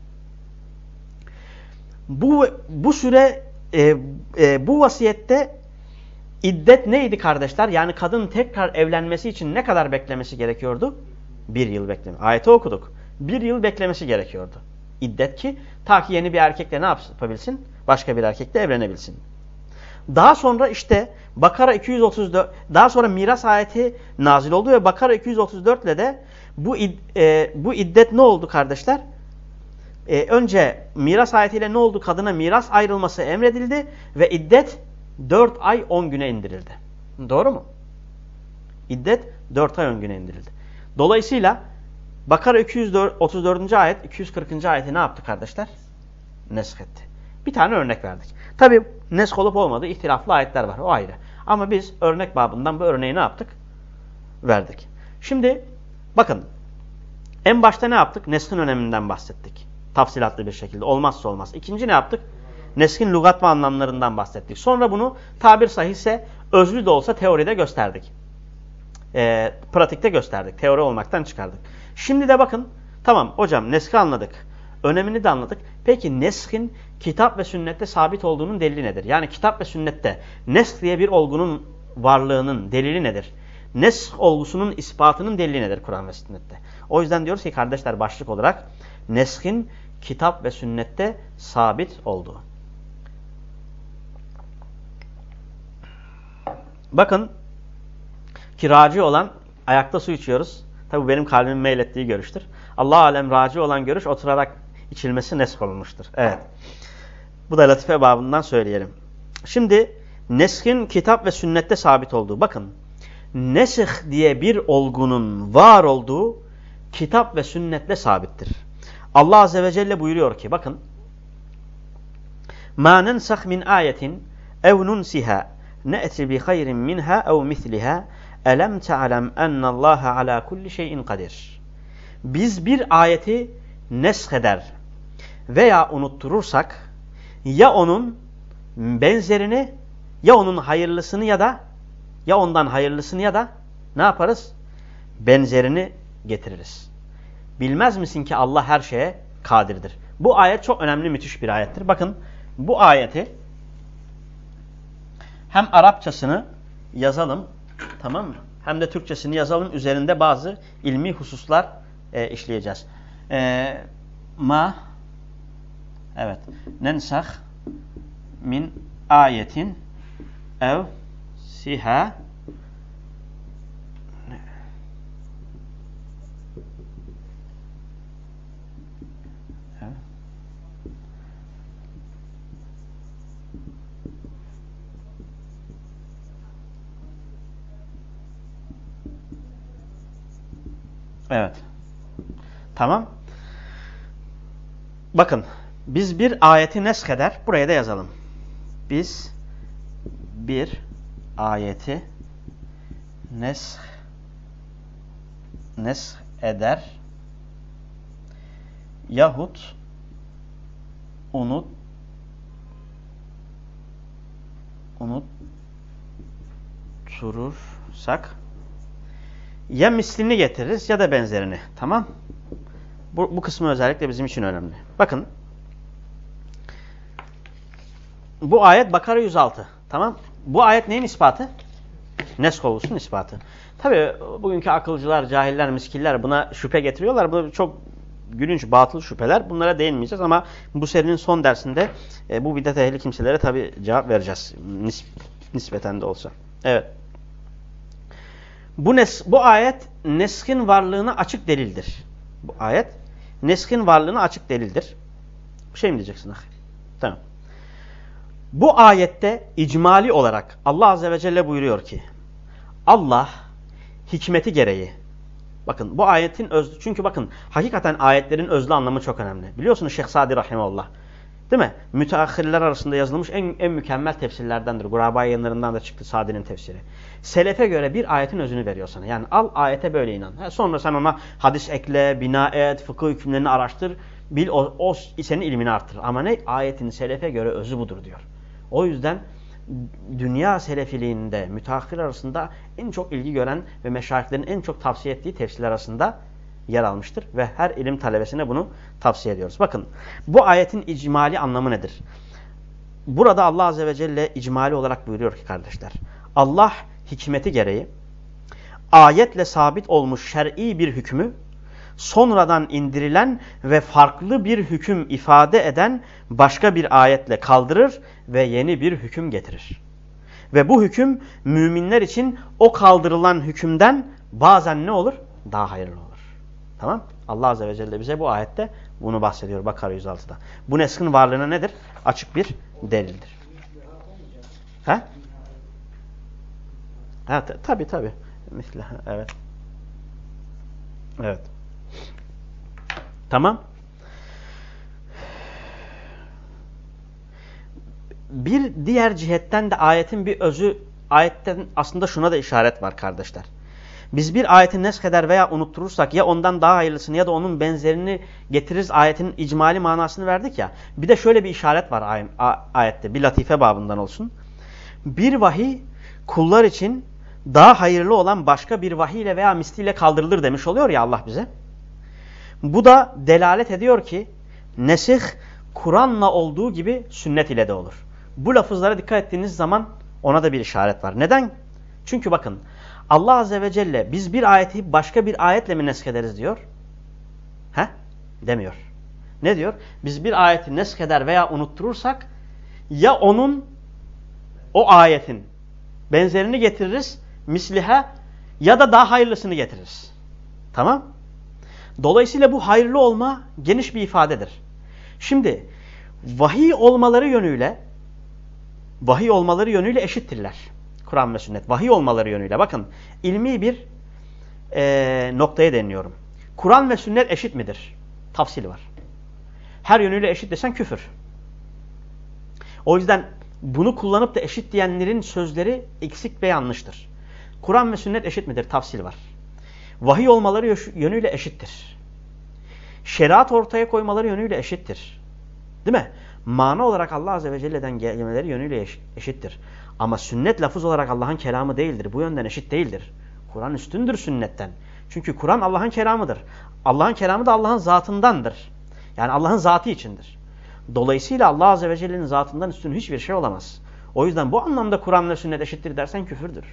Bu, bu süre, e, e, bu vasiyette İddet neydi kardeşler? Yani kadın tekrar evlenmesi için ne kadar beklemesi gerekiyordu? Bir yıl bekleme. Ayeti okuduk. Bir yıl beklemesi gerekiyordu. İddet ki ta ki yeni bir erkekle ne yapabilsin? Başka bir erkekle evlenebilsin. Daha sonra işte Bakara 234 daha sonra miras ayeti nazil oldu ve Bakara 234 ile de bu e, bu iddet ne oldu kardeşler? E, önce miras ayetiyle ne oldu? Kadına miras ayrılması emredildi ve iddet 4 ay 10 güne indirildi. Doğru mu? İddet 4 ay 10 güne indirildi. Dolayısıyla Bakara 234. ayet 240. ayeti ne yaptı kardeşler? Nesk etti. Bir tane örnek verdik. Tabi nesk olup olmadığı ihtilaflı ayetler var. O ayrı. Ama biz örnek babından bu örneği ne yaptık? Verdik. Şimdi bakın en başta ne yaptık? Neskin öneminden bahsettik. Tafsilatlı bir şekilde. Olmazsa olmaz. İkinci ne yaptık? Neskin lügat ve anlamlarından bahsettik. Sonra bunu tabir sahihse özlü de olsa teoride gösterdik. E, pratikte gösterdik. Teori olmaktan çıkardık. Şimdi de bakın tamam hocam neski anladık. Önemini de anladık. Peki neskin kitap ve sünnette sabit olduğunun delili nedir? Yani kitap ve sünnette nesk diye bir olgunun varlığının delili nedir? nesk olgusunun ispatının delili nedir Kur'an ve sünnette? O yüzden diyoruz ki kardeşler başlık olarak neskin kitap ve sünnette sabit olduğu. Bakın kiracı olan ayakta su içiyoruz. Tabi bu benim kalbimin meylettiği görüştür. Allah alem raci olan görüş oturarak içilmesi nesk olmuştur. Evet. Bu da latife babından söyleyelim. Şimdi neskin kitap ve sünnette sabit olduğu. Bakın nesih diye bir olgunun var olduğu kitap ve sünnetle sabittir. Allah Azze ve Celle buyuruyor ki bakın مَا نَنْسَخْ مِنْ آيَةٍ اَوْ نُنْسِهَا ne'ti bi hayrin minha ev misliha elem te'alem ennallâhe ala kulli şeyin kadir. Biz bir ayeti nesheder veya unutturursak ya onun benzerini ya onun hayırlısını ya da ya ondan hayırlısını ya da ne yaparız? Benzerini getiririz. Bilmez misin ki Allah her şeye kadirdir. Bu ayet çok önemli müthiş bir ayettir. Bakın bu ayeti hem Arapçasını yazalım Tamam mı? Hem de Türkçesini yazalım. Üzerinde bazı ilmi hususlar e, işleyeceğiz. E, ma evet. Nensah min ayetin ev siha Evet. Tamam. Bakın. Biz bir ayeti nesk eder. Buraya da yazalım. Biz bir ayeti nesk nesk eder yahut unut unutturursak ya mislini getiririz ya da benzerini. Tamam. Bu, bu kısmı özellikle bizim için önemli. Bakın. Bu ayet Bakara 106. Tamam. Bu ayet neyin ispatı? Nesk olgusunun ispatı. Tabi bugünkü akılcılar, cahiller, miskiller buna şüphe getiriyorlar. Bu çok gülünç, batıl şüpheler. Bunlara değinmeyeceğiz ama bu serinin son dersinde e, bu bidat ehli kimselere tabi cevap vereceğiz. Nis nispeten de olsa. Evet. Bu, nes bu ayet neskin varlığına açık delildir. Bu ayet neskin varlığına açık delildir. Bir şey mi diyeceksin? Ah? Tamam. Bu ayette icmali olarak Allah Azze ve Celle buyuruyor ki Allah hikmeti gereği bakın bu ayetin öz çünkü bakın hakikaten ayetlerin özlü anlamı çok önemli. Biliyorsunuz Şeyh Sadi Rahimullah Değil mi? Müteahhirler arasında yazılmış en, en mükemmel tefsirlerdendir. Guraba yayınlarından da çıktı Sadi'nin tefsiri. Selefe göre bir ayetin özünü veriyor sana. Yani al ayete böyle inan. Sonra sen ona hadis ekle, bina et, fıkıh hükümlerini araştır. Bil o, o senin ilmini arttırır. Ama ne? Ayetin selefe göre özü budur diyor. O yüzden dünya selefiliğinde müteahhir arasında en çok ilgi gören ve meşayihlerin en çok tavsiye ettiği tefsirler arasında yer almıştır ve her ilim talebesine bunu tavsiye ediyoruz. Bakın bu ayetin icmali anlamı nedir? Burada Allah Azze ve Celle icmali olarak buyuruyor ki kardeşler. Allah hikmeti gereği ayetle sabit olmuş şer'i bir hükmü sonradan indirilen ve farklı bir hüküm ifade eden başka bir ayetle kaldırır ve yeni bir hüküm getirir. Ve bu hüküm müminler için o kaldırılan hükümden bazen ne olur? Daha hayırlı olur. Tamam? Allah Azze ve Celle bize bu ayette bunu bahsediyor Bakara 106'da. Bu neskin varlığına nedir? Açık bir delildir. He? Ha, tabi tabi. Evet. Evet. Tamam. Bir diğer cihetten de ayetin bir özü, ayetten aslında şuna da işaret var kardeşler. Biz bir ayeti neskeder veya unutturursak ya ondan daha hayırlısını ya da onun benzerini getiririz ayetin icmali manasını verdik ya. Bir de şöyle bir işaret var ay ayette bir latife babından olsun. Bir vahiy kullar için daha hayırlı olan başka bir vahiy ile veya misliyle kaldırılır demiş oluyor ya Allah bize. Bu da delalet ediyor ki nesih Kur'an'la olduğu gibi sünnet ile de olur. Bu lafızlara dikkat ettiğiniz zaman ona da bir işaret var. Neden? Çünkü bakın Allah Azze ve Celle biz bir ayeti başka bir ayetle mi neskederiz diyor? He? Demiyor. Ne diyor? Biz bir ayeti neskeder veya unutturursak ya onun o ayetin benzerini getiririz mislihe ya da daha hayırlısını getiririz. Tamam? Dolayısıyla bu hayırlı olma geniş bir ifadedir. Şimdi vahiy olmaları yönüyle vahiy olmaları yönüyle eşittirler. Kur'an ve sünnet. Vahiy olmaları yönüyle. Bakın ilmi bir e, noktaya deniyorum. Kur'an ve sünnet eşit midir? Tafsili var. Her yönüyle eşit desen küfür. O yüzden bunu kullanıp da eşit diyenlerin sözleri eksik ve yanlıştır. Kur'an ve sünnet eşit midir? Tafsil var. Vahiy olmaları yönüyle eşittir. Şeriat ortaya koymaları yönüyle eşittir. Değil mi? Mana olarak Allah Azze ve Celle'den gelmeleri yönüyle eşittir. Ama sünnet lafız olarak Allah'ın kelamı değildir. Bu yönden eşit değildir. Kur'an üstündür sünnetten. Çünkü Kur'an Allah'ın kelamıdır. Allah'ın kelamı da Allah'ın zatındandır. Yani Allah'ın zatı içindir. Dolayısıyla Allah Azze ve Celle'nin zatından üstün hiçbir şey olamaz. O yüzden bu anlamda Kur'an ve sünnet eşittir dersen küfürdür.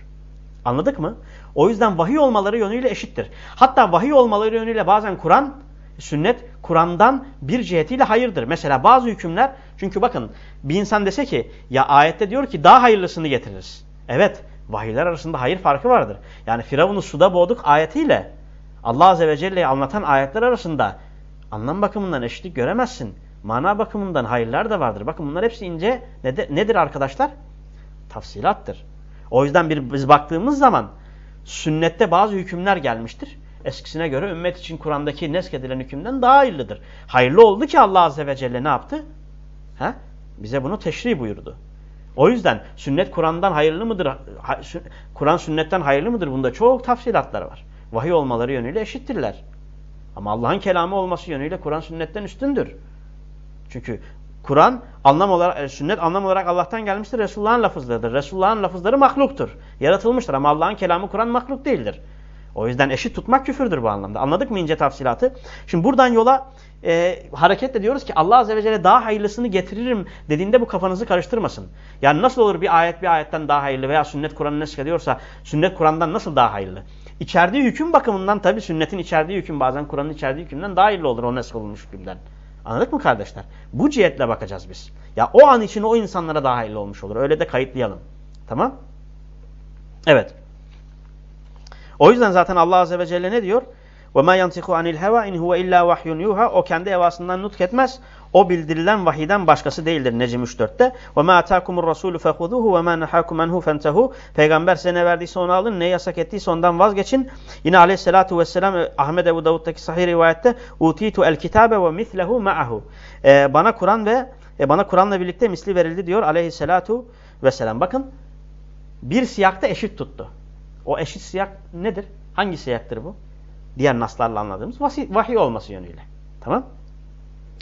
Anladık mı? O yüzden vahiy olmaları yönüyle eşittir. Hatta vahiy olmaları yönüyle bazen Kur'an, sünnet Kur'an'dan bir cihetiyle hayırdır. Mesela bazı hükümler, çünkü bakın bir insan dese ki ya ayette diyor ki daha hayırlısını getiririz. Evet, vahiyler arasında hayır farkı vardır. Yani Firavun'u suda boğduk ayetiyle Allah Azze ve Celle'yi anlatan ayetler arasında anlam bakımından eşitlik göremezsin. Mana bakımından hayırlar da vardır. Bakın bunlar hepsi ince nedir arkadaşlar? Tafsilattır. O yüzden bir, biz baktığımız zaman sünnette bazı hükümler gelmiştir. Eskisine göre ümmet için Kur'an'daki neskedililen hükümden daha hayırlıdır. Hayırlı oldu ki Allah Azze ve Celle ne yaptı? He? Bize bunu teşri buyurdu. O yüzden sünnet Kur'an'dan hayırlı mıdır? Kur'an sünnetten hayırlı mıdır? Bunda çok tafsilatlar var. Vahiy olmaları yönüyle eşittirler. Ama Allah'ın kelamı olması yönüyle Kur'an sünnetten üstündür. Çünkü Kur'an anlam olarak, e, sünnet anlam olarak Allah'tan gelmiştir. Resulullah'ın lafızlarıdır. Resulullah'ın lafızları mahluktur. Yaratılmıştır ama Allah'ın kelamı Kur'an mahluk değildir. O yüzden eşit tutmak küfürdür bu anlamda. Anladık mı ince tafsilatı? Şimdi buradan yola e, hareketle diyoruz ki Allah Azze ve Celle daha hayırlısını getiririm dediğinde bu kafanızı karıştırmasın. Yani nasıl olur bir ayet bir ayetten daha hayırlı veya sünnet Kur'an'ı nesk ediyorsa sünnet Kur'an'dan nasıl daha hayırlı? İçerdiği hüküm bakımından tabi sünnetin içerdiği hüküm bazen Kur'an'ın içerdiği hükümden daha hayırlı olur o nesk olunmuş hükümden. Anladık mı kardeşler? Bu cihetle bakacağız biz. Ya o an için o insanlara daha hayırlı olmuş olur. Öyle de kayıtlayalım. Tamam? Evet. O yüzden zaten Allah Azze ve Celle ne diyor? وَمَا يَنْتِقُ عَنِ الْهَوَا اِنْ هُوَ اِلَّا وَحْيٌ يُوهَا O kendi evasından nutk etmez. O bildirilen vahiden başkası değildir Necim 3.4'te. وَمَا أَتَاكُمُ الرَّسُولُ فَخُذُوهُ وَمَا نَحَاكُمْ عَنْهُ فَانْتَهُ Peygamber size ne verdiyse onu alın, ne yasak ettiyse ondan vazgeçin. Yine aleyhissalatu vesselam Ahmet Ebu Davud'daki sahih rivayette اُوْتِيتُ الْكِتَابَ وَمِثْلَهُ مَعَهُ ee, Bana Kur'an ve e, bana Kur'an'la birlikte misli verildi diyor aleyhissalatu vesselam. Bakın bir siyakta eşit tuttu. O eşit siyak nedir? Hangi siyaktır bu? Diğer naslarla anladığımız vahiy olması yönüyle. Tamam?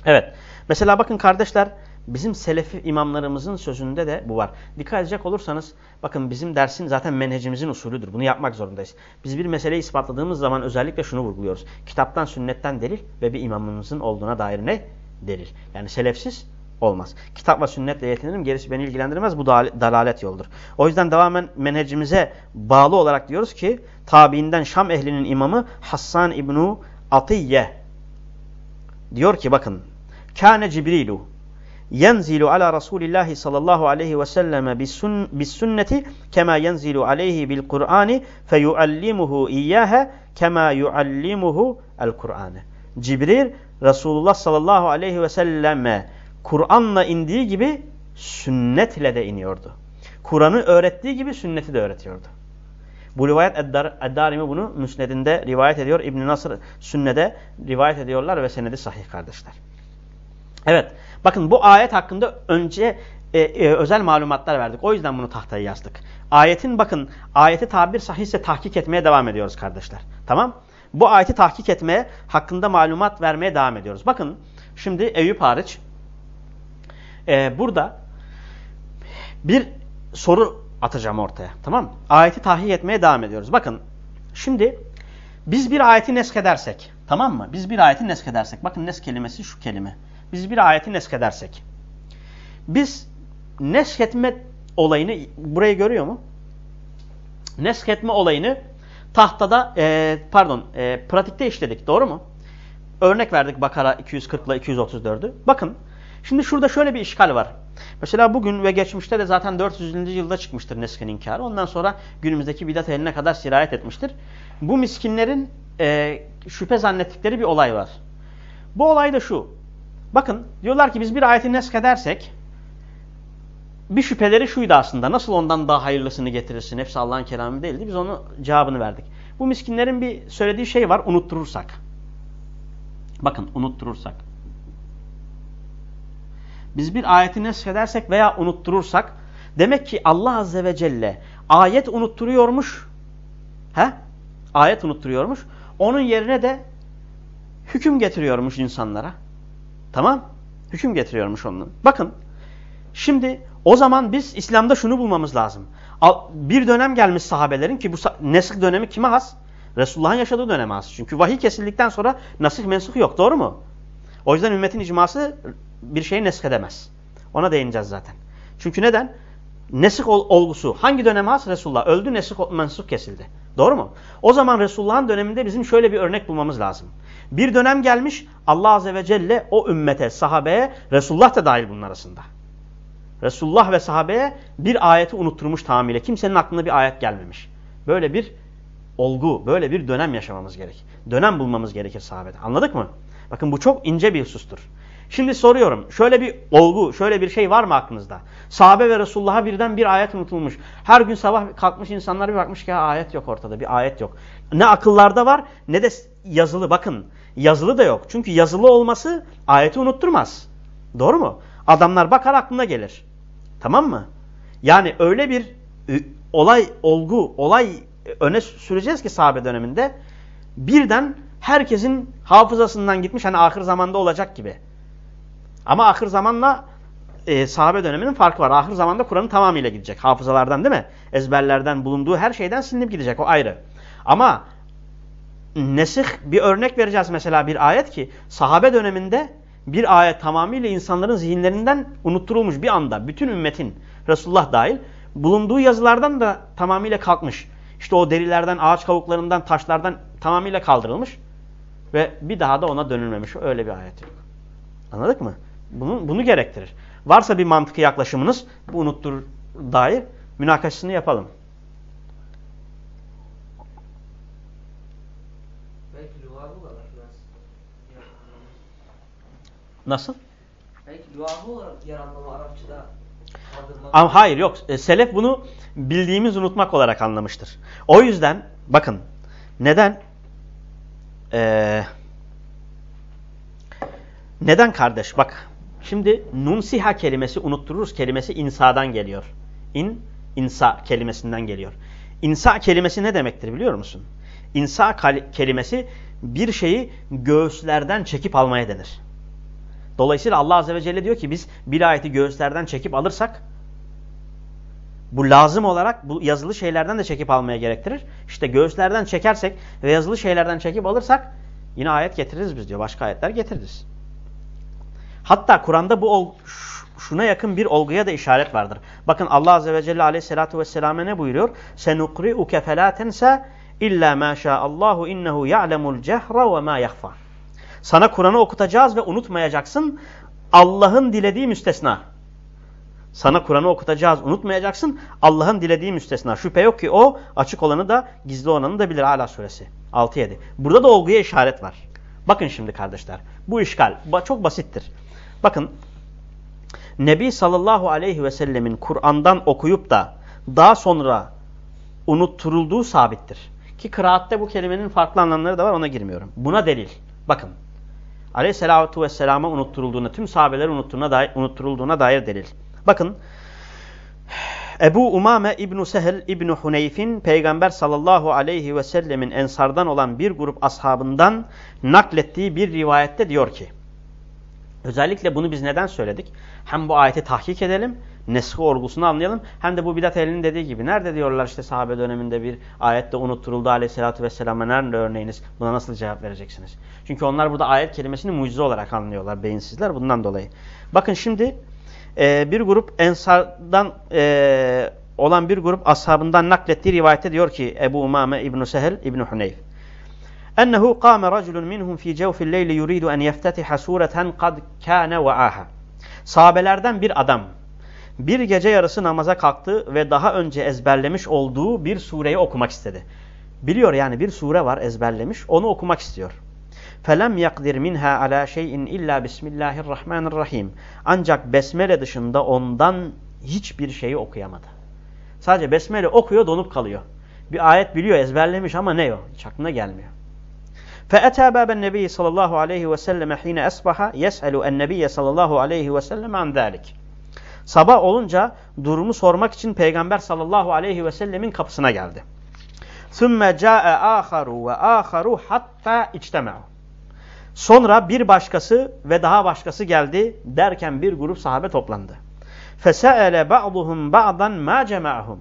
Evet. Mesela bakın kardeşler bizim selefi imamlarımızın sözünde de bu var. Dikkat edecek olursanız bakın bizim dersin zaten menhecimizin usulüdür. Bunu yapmak zorundayız. Biz bir meseleyi ispatladığımız zaman özellikle şunu vurguluyoruz. Kitaptan sünnetten delil ve bir imamımızın olduğuna dair ne? Delil. Yani selefsiz olmaz. Kitap ve sünnetle yetinirim. Gerisi beni ilgilendirmez. Bu dalalet yoldur. O yüzden devamen menhecimize bağlı olarak diyoruz ki tabiinden Şam ehlinin imamı Hassan İbnu Atiyye diyor ki bakın Kâne Cibrilu yenzilu ala Resulillahi sallallahu aleyhi ve selleme bis sünneti kema yenzilu aleyhi bil Kur'ani feyuallimuhu iyyâhe kema yuallimuhu el Kur'ane. Cibril Resulullah sallallahu aleyhi ve selleme Kur'an'la indiği gibi sünnetle de iniyordu. Kur'an'ı öğrettiği gibi sünneti de öğretiyordu. Bu rivayet Eddarimi bunu müsnedinde rivayet ediyor. İbn Nasır sünnede rivayet ediyorlar ve senedi sahih kardeşler. Evet. Bakın bu ayet hakkında önce e, e, özel malumatlar verdik. O yüzden bunu tahtaya yazdık. Ayetin bakın ayeti tabir sahihse tahkik etmeye devam ediyoruz kardeşler. Tamam? Bu ayeti tahkik etmeye, hakkında malumat vermeye devam ediyoruz. Bakın şimdi Eyüp hariç e, burada bir soru atacağım ortaya. Tamam mı? Ayeti tahkik etmeye devam ediyoruz. Bakın şimdi biz bir ayeti neskedersek tamam mı? Biz bir ayeti neskedersek bakın nesk kelimesi şu kelime. Biz bir ayeti neskedersek biz nesketme olayını burayı görüyor mu? nesk etme olayını tahtada e, pardon e, pratikte işledik doğru mu? Örnek verdik Bakara 240 ile 234'ü. Bakın şimdi şurada şöyle bir işgal var. Mesela bugün ve geçmişte de zaten 400. yılda çıkmıştır neskin inkarı. Ondan sonra günümüzdeki bidat eline kadar sirayet etmiştir. Bu miskinlerin e, şüphe zannettikleri bir olay var. Bu olay da şu. Bakın diyorlar ki biz bir ayeti nesk edersek bir şüpheleri şuydu aslında. Nasıl ondan daha hayırlısını getirirsin? Hepsi Allah'ın kelamı değildi. Biz onun cevabını verdik. Bu miskinlerin bir söylediği şey var. Unutturursak. Bakın unutturursak. Biz bir ayeti neshedersek veya unutturursak demek ki Allah Azze ve Celle ayet unutturuyormuş. He? Ayet unutturuyormuş. Onun yerine de hüküm getiriyormuş insanlara. Tamam? Hüküm getiriyormuş onun. Bakın şimdi o zaman biz İslam'da şunu bulmamız lazım. Bir dönem gelmiş sahabelerin ki bu nesih dönemi kime has? Resulullah'ın yaşadığı döneme has. Çünkü vahiy kesildikten sonra nasih mensuh yok. Doğru mu? O yüzden ümmetin icması bir şeyi nesk edemez. Ona değineceğiz zaten. Çünkü neden? Nesih ol olgusu hangi döneme has? Resulullah öldü, nesih mensuh kesildi. Doğru mu? O zaman Resulullah'ın döneminde bizim şöyle bir örnek bulmamız lazım. Bir dönem gelmiş Allah Azze ve Celle o ümmete, sahabeye, Resulullah da dahil bunun arasında. Resulullah ve sahabeye bir ayeti unutturmuş tamamıyla. Kimsenin aklına bir ayet gelmemiş. Böyle bir olgu, böyle bir dönem yaşamamız gerek. Dönem bulmamız gerekir sahabede. Anladık mı? Bakın bu çok ince bir husustur. Şimdi soruyorum. Şöyle bir olgu, şöyle bir şey var mı aklınızda? Sahabe ve Resulullah'a birden bir ayet unutulmuş. Her gün sabah kalkmış insanlar bir bakmış ki ayet yok ortada. Bir ayet yok. Ne akıllarda var ne de yazılı. Bakın yazılı da yok. Çünkü yazılı olması ayeti unutturmaz. Doğru mu? Adamlar bakar aklına gelir. Tamam mı? Yani öyle bir olay, olgu, olay öne süreceğiz ki sahabe döneminde birden herkesin hafızasından gitmiş hani ahir zamanda olacak gibi. Ama ahir zamanla e, sahabe döneminin farkı var. Ahir zamanda Kur'an'ın tamamıyla gidecek. Hafızalardan değil mi? Ezberlerden, bulunduğu her şeyden silinip gidecek. O ayrı. Ama nesih bir örnek vereceğiz mesela bir ayet ki sahabe döneminde bir ayet tamamıyla insanların zihinlerinden unutturulmuş bir anda. Bütün ümmetin Resulullah dahil bulunduğu yazılardan da tamamıyla kalkmış. İşte o derilerden, ağaç kavuklarından, taşlardan tamamıyla kaldırılmış. Ve bir daha da ona dönülmemiş. Öyle bir ayet yok. Anladık mı? Bunu, bunu gerektirir. Varsa bir mantıklı yaklaşımınız bu unuttur dair münakaşasını yapalım. Nasıl? Belki lügahı olarak yer anlamı Arapçada Ama hayır yok. E, selef bunu bildiğimiz unutmak olarak anlamıştır. O yüzden bakın neden ee, neden kardeş? Bak şimdi nunsiha kelimesi unuttururuz kelimesi insadan geliyor. İn, insa kelimesinden geliyor. İnsa kelimesi ne demektir biliyor musun? İnsa kelimesi bir şeyi göğüslerden çekip almaya denir. Dolayısıyla Allah Azze ve Celle diyor ki biz bir ayeti göğüslerden çekip alırsak bu lazım olarak bu yazılı şeylerden de çekip almaya gerektirir. İşte göğüslerden çekersek ve yazılı şeylerden çekip alırsak yine ayet getiririz biz diyor. Başka ayetler getiririz. Hatta Kur'an'da bu şuna yakın bir olguya da işaret vardır. Bakın Allah Azze ve Celle aleyhissalatu vesselam'a ne buyuruyor? Senukri'uke felâtense illa mâ şâallâhu innehu ya'lemul cehra ve mâ yahfa. Sana Kur'an'ı okutacağız ve unutmayacaksın. Allah'ın dilediği müstesna. Sana Kur'an'ı okutacağız unutmayacaksın. Allah'ın dilediği müstesna. Şüphe yok ki o açık olanı da gizli olanı da bilir. Ala suresi 6-7. Burada da olguya işaret var. Bakın şimdi kardeşler bu işgal çok basittir. Bakın Nebi sallallahu aleyhi ve sellemin Kur'an'dan okuyup da daha sonra unutturulduğu sabittir. Ki kıraatte bu kelimenin farklı anlamları da var ona girmiyorum. Buna delil. Bakın aleyhissalatu vesselama unutturulduğuna, tüm sahabeler unutturulduğuna dair, unutturulduğuna dair delil. Bakın Ebu Umame İbn Sehel İbn Huneyf'in Peygamber sallallahu aleyhi ve sellemin ensardan olan bir grup ashabından naklettiği bir rivayette diyor ki Özellikle bunu biz neden söyledik? Hem bu ayeti tahkik edelim, neshi orgusunu anlayalım. Hem de bu bidat elinin dediği gibi. Nerede diyorlar işte sahabe döneminde bir ayette unutturuldu aleyhissalatü vesselam'a nerede örneğiniz? Buna nasıl cevap vereceksiniz? Çünkü onlar burada ayet kelimesini mucize olarak anlıyorlar beyinsizler bundan dolayı. Bakın şimdi e, bir grup ensardan e, olan bir grup ashabından naklettiği rivayette diyor ki Ebu Umame İbn Sehel İbn Huneyf. Ennehu kâme raculun minhum fi cevfil leyli yuridu en yeftetiha sureten kad kâne ve'âha. Sahabelerden bir adam bir gece yarısı namaza kalktı ve daha önce ezberlemiş olduğu bir sureyi okumak istedi. Biliyor yani bir sure var ezberlemiş onu okumak istiyor. Felem yakdir minha ala şeyin illa bismillahirrahmanirrahim. Ancak besmele dışında ondan hiçbir şeyi okuyamadı. Sadece besmele okuyor donup kalıyor. Bir ayet biliyor ezberlemiş ama ne o? Hiç aklına gelmiyor. فأتى باب النبي صلى الله عليه وسلم حين أصبح يسأل النبي صلى الله عليه وسلم عن ذلك. Sabah olunca durumu sormak için Peygamber sallallahu aleyhi ve sellemin kapısına geldi. ثُمَّ جَاءَ آخَرُ وَآخَرُ hatta اِجْتَمَعُوا Sonra bir başkası ve daha başkası geldi derken bir grup sahabe toplandı. فَسَأَلَ بَعْضُهُمْ بَعْضًا مَا جَمَعَهُمْ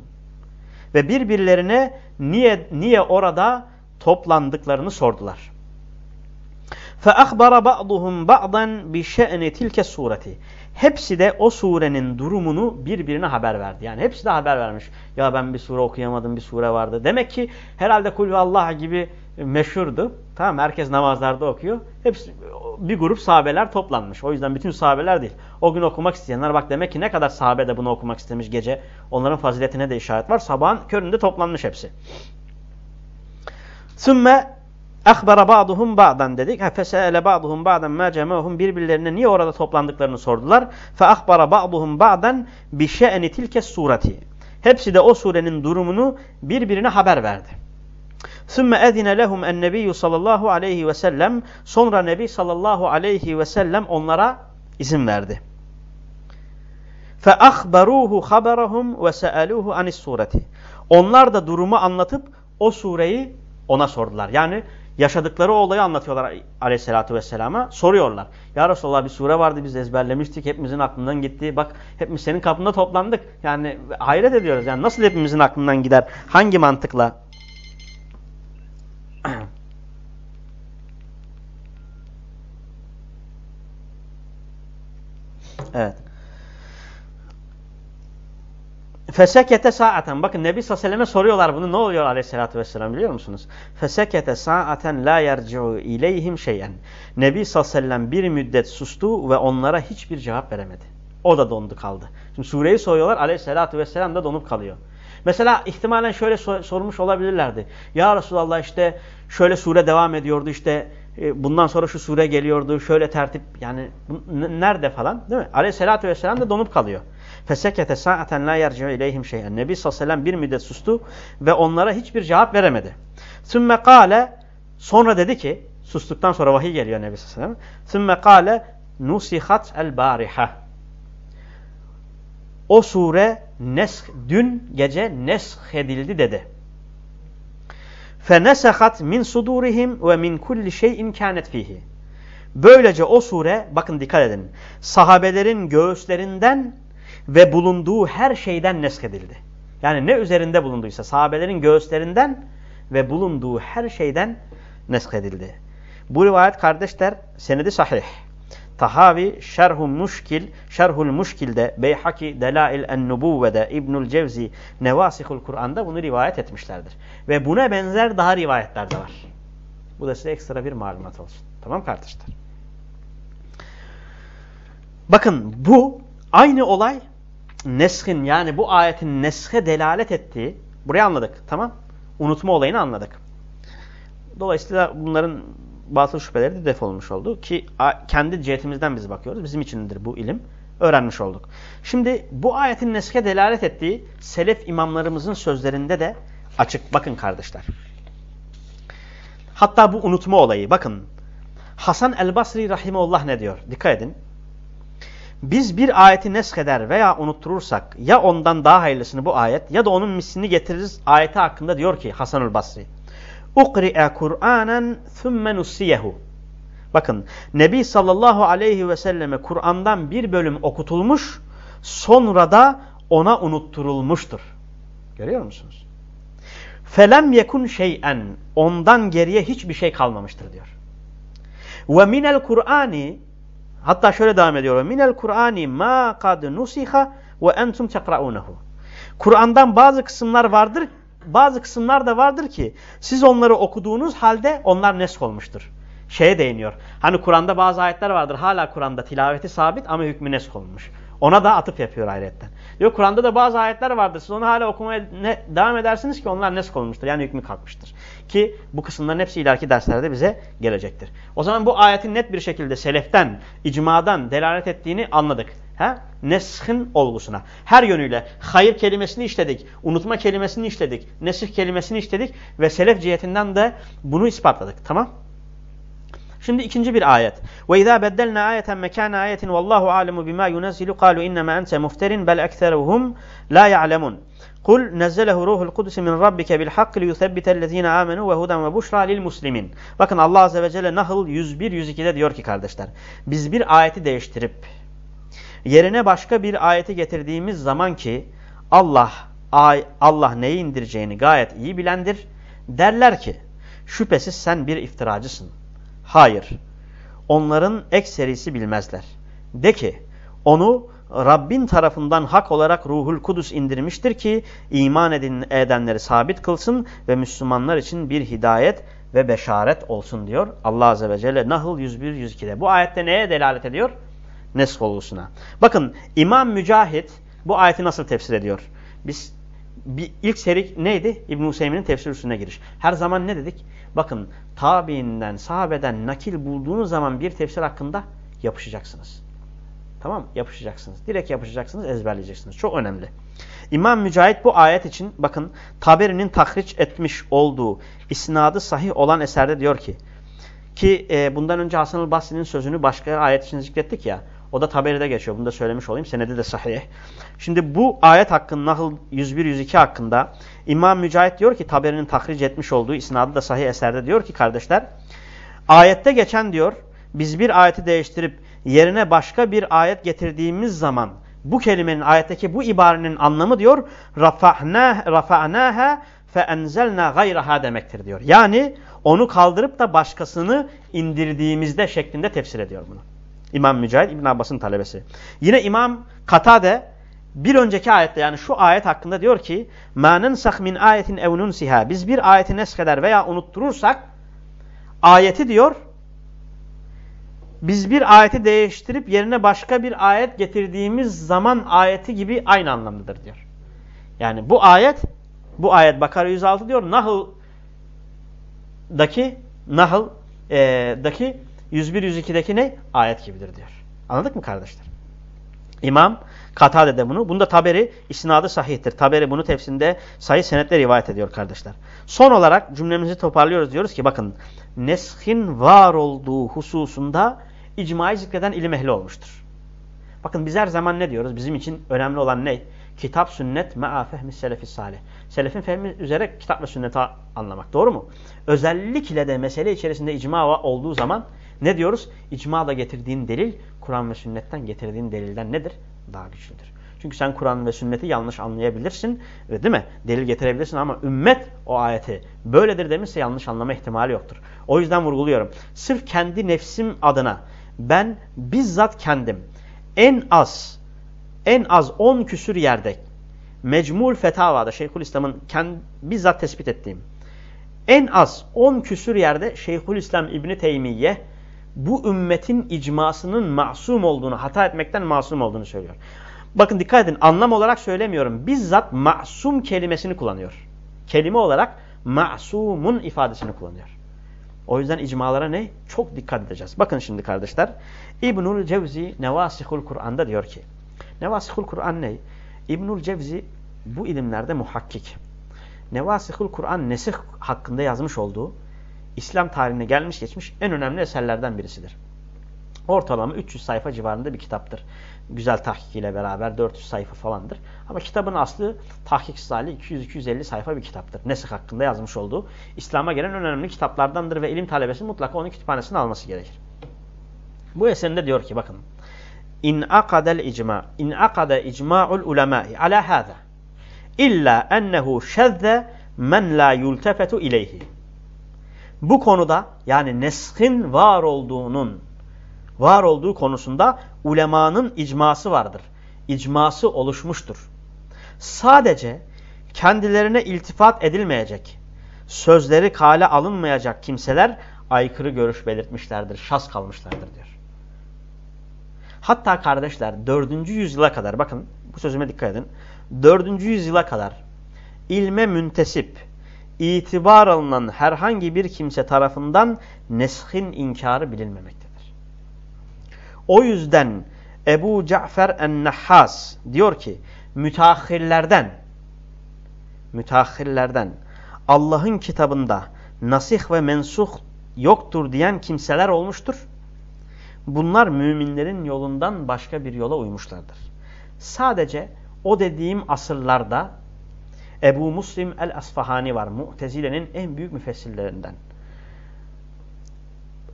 Ve birbirlerine niye, niye orada toplandıklarını sordular. فَأَخْبَرَ بَعْضُهُمْ بَعْضًا بِشَأْنِ تِلْكَ sureti. Hepsi de o surenin durumunu birbirine haber verdi. Yani hepsi de haber vermiş. Ya ben bir sure okuyamadım bir sure vardı. Demek ki herhalde Kulü Allah gibi meşhurdu. Tamam herkes namazlarda okuyor. Hepsi bir grup sahabeler toplanmış. O yüzden bütün sahabeler değil. O gün okumak isteyenler bak demek ki ne kadar sahabe de bunu okumak istemiş gece. Onların faziletine de işaret var. Sabahın köründe toplanmış hepsi. Sümme Akbara ba'duhum ba'dan dedik. Fesele ba'duhum ba'dan ma cema'hum birbirlerine niye orada toplandıklarını sordular. Fe akbara ba'duhum ba'dan bi şe'ni tilke sureti. Hepsi de o surenin durumunu birbirine haber verdi. Sümme edine lehum en nebiyyü sallallahu aleyhi ve sellem. Sonra Nebi sallallahu aleyhi ve sellem onlara izin verdi. Fe ahbaruhu haberahum ve sealuhu anis sureti. Onlar da durumu anlatıp o sureyi ona sordular. Yani yaşadıkları olayı anlatıyorlar aleyhissalatü vesselama. Soruyorlar. Ya Resulallah bir sure vardı biz ezberlemiştik. Hepimizin aklından gitti. Bak hepimiz senin kapında toplandık. Yani hayret ediyoruz. Yani nasıl hepimizin aklından gider? Hangi mantıkla? [clears throat] evet. Fesekete saaten. Bakın Nebi selleme soruyorlar bunu. Ne oluyor aleyhissalatü vesselam biliyor musunuz? Fesekete saaten la yerci'u ileyhim şeyen. Nebi sellem bir müddet sustu ve onlara hiçbir cevap veremedi. O da dondu kaldı. Şimdi sureyi soruyorlar aleyhissalatü vesselam da donup kalıyor. Mesela ihtimalen şöyle sor sormuş olabilirlerdi. Ya Resulallah işte şöyle sure devam ediyordu işte e, bundan sonra şu sure geliyordu şöyle tertip yani nerede falan değil mi? Aleyhissalatü vesselam da donup kalıyor. Fesekete sa'aten la yerci'u ileyhim şey'en. Nebi sallallahu aleyhi ve bir müddet sustu ve onlara hiçbir cevap veremedi. Sümme kale sonra dedi ki sustuktan sonra vahiy geliyor Nebi sallallahu aleyhi ve sellem. Sümme kale nusihat el bariha. O sure nesh, dün gece nesh edildi dedi. Fenesehat min sudurihim ve min kulli şeyin kânet fihi. Böylece o sure, bakın dikkat edin, sahabelerin göğüslerinden ve bulunduğu her şeyden neskedildi. Yani ne üzerinde bulunduysa sahabelerin göğüslerinden ve bulunduğu her şeyden neskedildi. Bu rivayet kardeşler senedi sahih. Tahavi Şerhul Muşkil, Şerhul Muşkil'de, Beyhaki Delail en-Nubuvve'de, İbnül Cevzi Nevasihul Kur'an'da bunu rivayet etmişlerdir. Ve buna benzer daha rivayetler de var. Bu da size ekstra bir malumat olsun. Tamam kardeşler? Bakın bu aynı olay neshin yani bu ayetin neshe delalet ettiği burayı anladık. Tamam? Unutma olayını anladık. Dolayısıyla bunların batıl şüpheleri de defolmuş oldu. Ki kendi cihetimizden biz bakıyoruz. Bizim içindir bu ilim. Öğrenmiş olduk. Şimdi bu ayetin neske delalet ettiği selef imamlarımızın sözlerinde de açık. Bakın kardeşler. Hatta bu unutma olayı. Bakın. Hasan el-Basri rahimeullah ne diyor? Dikkat edin. Biz bir ayeti nesheder veya unutturursak ya ondan daha hayırlısını bu ayet ya da onun mislini getiririz ayeti hakkında diyor ki Hasanul Basri. Ukri'e Kur'anen thumme nussiyehu. Bakın Nebi sallallahu aleyhi ve selleme Kur'an'dan bir bölüm okutulmuş sonra da ona unutturulmuştur. Görüyor musunuz? Felem yekun şey'en ondan geriye hiçbir şey kalmamıştır diyor. Ve minel Kur'ani hatta şöyle devam ediyor. Minel Kur'ani ma kad nusiha ve entum tekraunehu. Kur'an'dan bazı kısımlar vardır, bazı kısımlar da vardır ki siz onları okuduğunuz halde onlar nesk olmuştur. Şeye değiniyor. Hani Kur'an'da bazı ayetler vardır. Hala Kur'an'da tilaveti sabit ama hükmü nesk olmuş. Ona da atıf yapıyor ayetten. Diyor Kur'an'da da bazı ayetler vardır. Siz onu hala okumaya ne, devam edersiniz ki onlar nesk olmuştur. Yani hükmü kalkmıştır. Ki bu kısımların hepsi ileriki derslerde bize gelecektir. O zaman bu ayetin net bir şekilde seleften, icmadan delalet ettiğini anladık. Ha? Neshin olgusuna. Her yönüyle hayır kelimesini işledik, unutma kelimesini işledik, nesih kelimesini işledik ve selef cihetinden de bunu ispatladık. Tamam? Şimdi ikinci bir ayet. Ve izâ beddelnâ ayeten mekâne ayetin vallahu âlemu bimâ yunezzilu kâlu innema ente mufterin bel ekseruhum la ya'lemun. Kul nezzelehu ruhul kudüs min rabbike bil hakki liyuthabbitellezîne âmenû ve huden ve buşrâ lil muslimin. Bakın Allah Azze ve Celle Nahl 101-102'de diyor ki kardeşler. Biz bir ayeti değiştirip yerine başka bir ayeti getirdiğimiz zaman ki Allah Allah neyi indireceğini gayet iyi bilendir. Derler ki şüphesiz sen bir iftiracısın. Hayır. Onların ekserisi bilmezler. De ki onu Rabbin tarafından hak olarak Ruhul Kudüs indirmiştir ki iman edin, edenleri sabit kılsın ve Müslümanlar için bir hidayet ve beşaret olsun diyor Allah Azze ve Celle Nahl 101-102'de. Bu ayette neye delalet ediyor? Nesk olgusuna. Bakın İmam Mücahit bu ayeti nasıl tefsir ediyor? Biz bir ilk seri neydi? İbn-i tefsir üstüne giriş. Her zaman ne dedik? Bakın tabiinden, sahabeden nakil bulduğunuz zaman bir tefsir hakkında yapışacaksınız. Tamam Yapışacaksınız. Direkt yapışacaksınız, ezberleyeceksiniz. Çok önemli. İmam Mücahit bu ayet için bakın Taberi'nin tahriç etmiş olduğu isnadı sahih olan eserde diyor ki ki e, bundan önce Hasan-ı Basri'nin sözünü başka ayet için zikrettik ya. O da Taberi'de geçiyor. Bunu da söylemiş olayım. Senedi de sahih. Şimdi bu ayet hakkında Nahl 101-102 hakkında İmam Mücahit diyor ki Taberi'nin tahric etmiş olduğu isnadı da sahih eserde diyor ki kardeşler ayette geçen diyor biz bir ayeti değiştirip yerine başka bir ayet getirdiğimiz zaman bu kelimenin ayetteki bu ibarenin anlamı diyor rafa'naha fe enzelna gayraha demektir diyor. Yani onu kaldırıp da başkasını indirdiğimizde şeklinde tefsir ediyor bunu. İmam Mücahit İbn Abbas'ın talebesi. Yine İmam Katade bir önceki ayette yani şu ayet hakkında diyor ki مَا نَنْسَخْ مِنْ ayetin اَوْ نُنْسِهَا Biz bir ayeti nesheder veya unutturursak ayeti diyor biz bir ayeti değiştirip yerine başka bir ayet getirdiğimiz zaman ayeti gibi aynı anlamdadır diyor. Yani bu ayet bu ayet Bakara 106 diyor Nahl'daki Nahl'daki e, 101-102'deki ne? Ayet gibidir diyor. Anladık mı kardeşler? İmam Katade de bunu. Bunda Taberi isnadı sahihtir. Taberi bunu tefsirinde sahih senetle rivayet ediyor kardeşler. Son olarak cümlemizi toparlıyoruz. Diyoruz ki bakın neshin var olduğu hususunda icmayı zikreden ilim ehli olmuştur. Bakın biz her zaman ne diyoruz? Bizim için önemli olan ne? Kitap, sünnet, me'a fehmi selefi salih. Selefin fehmi üzere kitap ve sünneti anlamak. Doğru mu? Özellikle de mesele içerisinde icma olduğu zaman ne diyoruz? İcma getirdiğin delil Kur'an ve sünnetten getirdiğin delilden nedir? Daha güçlüdür. Çünkü sen Kur'an ve sünneti yanlış anlayabilirsin. Değil mi? Delil getirebilirsin ama ümmet o ayeti böyledir demişse yanlış anlama ihtimali yoktur. O yüzden vurguluyorum. Sırf kendi nefsim adına ben bizzat kendim en az en az 10 küsür yerde Mecmul Fetava'da Şeyhülislam'ın bizzat tespit ettiğim en az 10 küsür yerde Şeyhülislam İbni Teymiye bu ümmetin icmasının masum olduğunu, hata etmekten masum olduğunu söylüyor. Bakın dikkat edin anlam olarak söylemiyorum. Bizzat masum kelimesini kullanıyor. Kelime olarak masumun ifadesini kullanıyor. O yüzden icmalara ne? Çok dikkat edeceğiz. Bakın şimdi kardeşler. İbnül Cevzi Nevasihul Kur'an'da diyor ki. Nevasihul Kur'an ne? İbnül Cevzi bu ilimlerde muhakkik. Nevasihul Kur'an nesih hakkında yazmış olduğu İslam tarihine gelmiş geçmiş en önemli eserlerden birisidir. Ortalama 300 sayfa civarında bir kitaptır. Güzel tahkikiyle beraber 400 sayfa falandır. Ama kitabın aslı tahkiksiz hali 200-250 sayfa bir kitaptır. Nesih hakkında yazmış olduğu İslam'a gelen önemli kitaplardandır ve ilim talebesi mutlaka onun kütüphanesine alması gerekir. Bu eserinde diyor ki bakın. İn akadel icma in akade icma'ul ulemâ'i ala hâzâ illa ennehu şezze men la yultefetu ileyhi bu konuda yani neshin var olduğunun var olduğu konusunda ulemanın icması vardır. İcması oluşmuştur. Sadece kendilerine iltifat edilmeyecek, sözleri kale alınmayacak kimseler aykırı görüş belirtmişlerdir, şas kalmışlardır diyor. Hatta kardeşler 4. yüzyıla kadar bakın bu sözüme dikkat edin. 4. yüzyıla kadar ilme müntesip, itibar alınan herhangi bir kimse tarafından neshin inkarı bilinmemektedir. O yüzden Ebu Cafer en-Nahhas diyor ki müteahhirlerden müteahhirlerden Allah'ın kitabında nasih ve mensuh yoktur diyen kimseler olmuştur. Bunlar müminlerin yolundan başka bir yola uymuşlardır. Sadece o dediğim asırlarda Ebu Muslim el-Asfahani var. Mu'tezile'nin en büyük müfessirlerinden.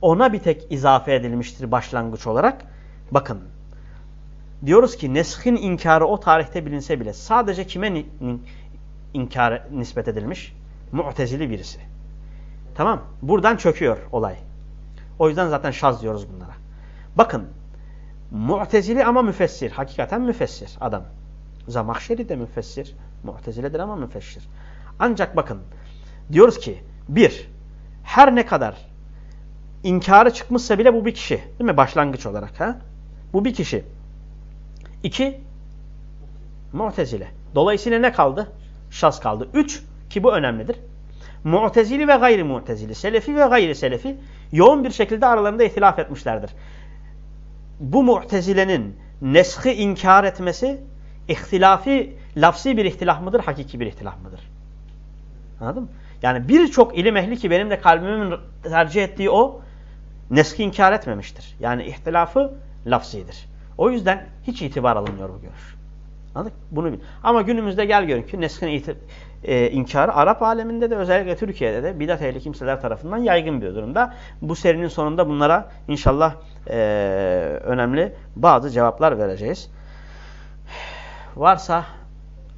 Ona bir tek izafe edilmiştir başlangıç olarak. Bakın. Diyoruz ki neshin inkarı o tarihte bilinse bile sadece kime inkar nispet edilmiş? Mu'tezili birisi. Tamam. Buradan çöküyor olay. O yüzden zaten şaz diyoruz bunlara. Bakın. Mu'tezili ama müfessir. Hakikaten müfessir adam. Zamahşeri de müfessir. Mu'teziledir ama müfessir. Ancak bakın. Diyoruz ki bir. Her ne kadar inkarı çıkmışsa bile bu bir kişi. Değil mi? Başlangıç olarak. ha? Bu bir kişi. İki. Mu'tezile. Dolayısıyla ne kaldı? Şaz kaldı. Üç. Ki bu önemlidir. Mu'tezili ve gayri mu'tezili. Selefi ve gayri selefi. Yoğun bir şekilde aralarında ihtilaf etmişlerdir. Bu mu'tezilenin neshi inkar etmesi ihtilafi, lafsi bir ihtilaf mıdır, hakiki bir ihtilaf mıdır? Anladın mı? Yani birçok ilim ehli ki benim de kalbimin tercih ettiği o, neski inkar etmemiştir. Yani ihtilafı lafzidir. O yüzden hiç itibar alınmıyor bu görüş. Anladık? Bunu bil. Ama günümüzde gel görün ki neskin e, inkarı Arap aleminde de özellikle Türkiye'de de bidat ehli kimseler tarafından yaygın bir durumda. Bu serinin sonunda bunlara inşallah e, önemli bazı cevaplar vereceğiz. Varsa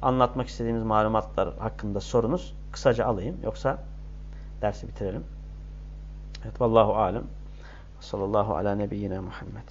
anlatmak istediğimiz malumatlar hakkında sorunuz kısaca alayım. Yoksa dersi bitirelim. Evet vallahu alem. Sallallahu ala nebiyyina Muhammed.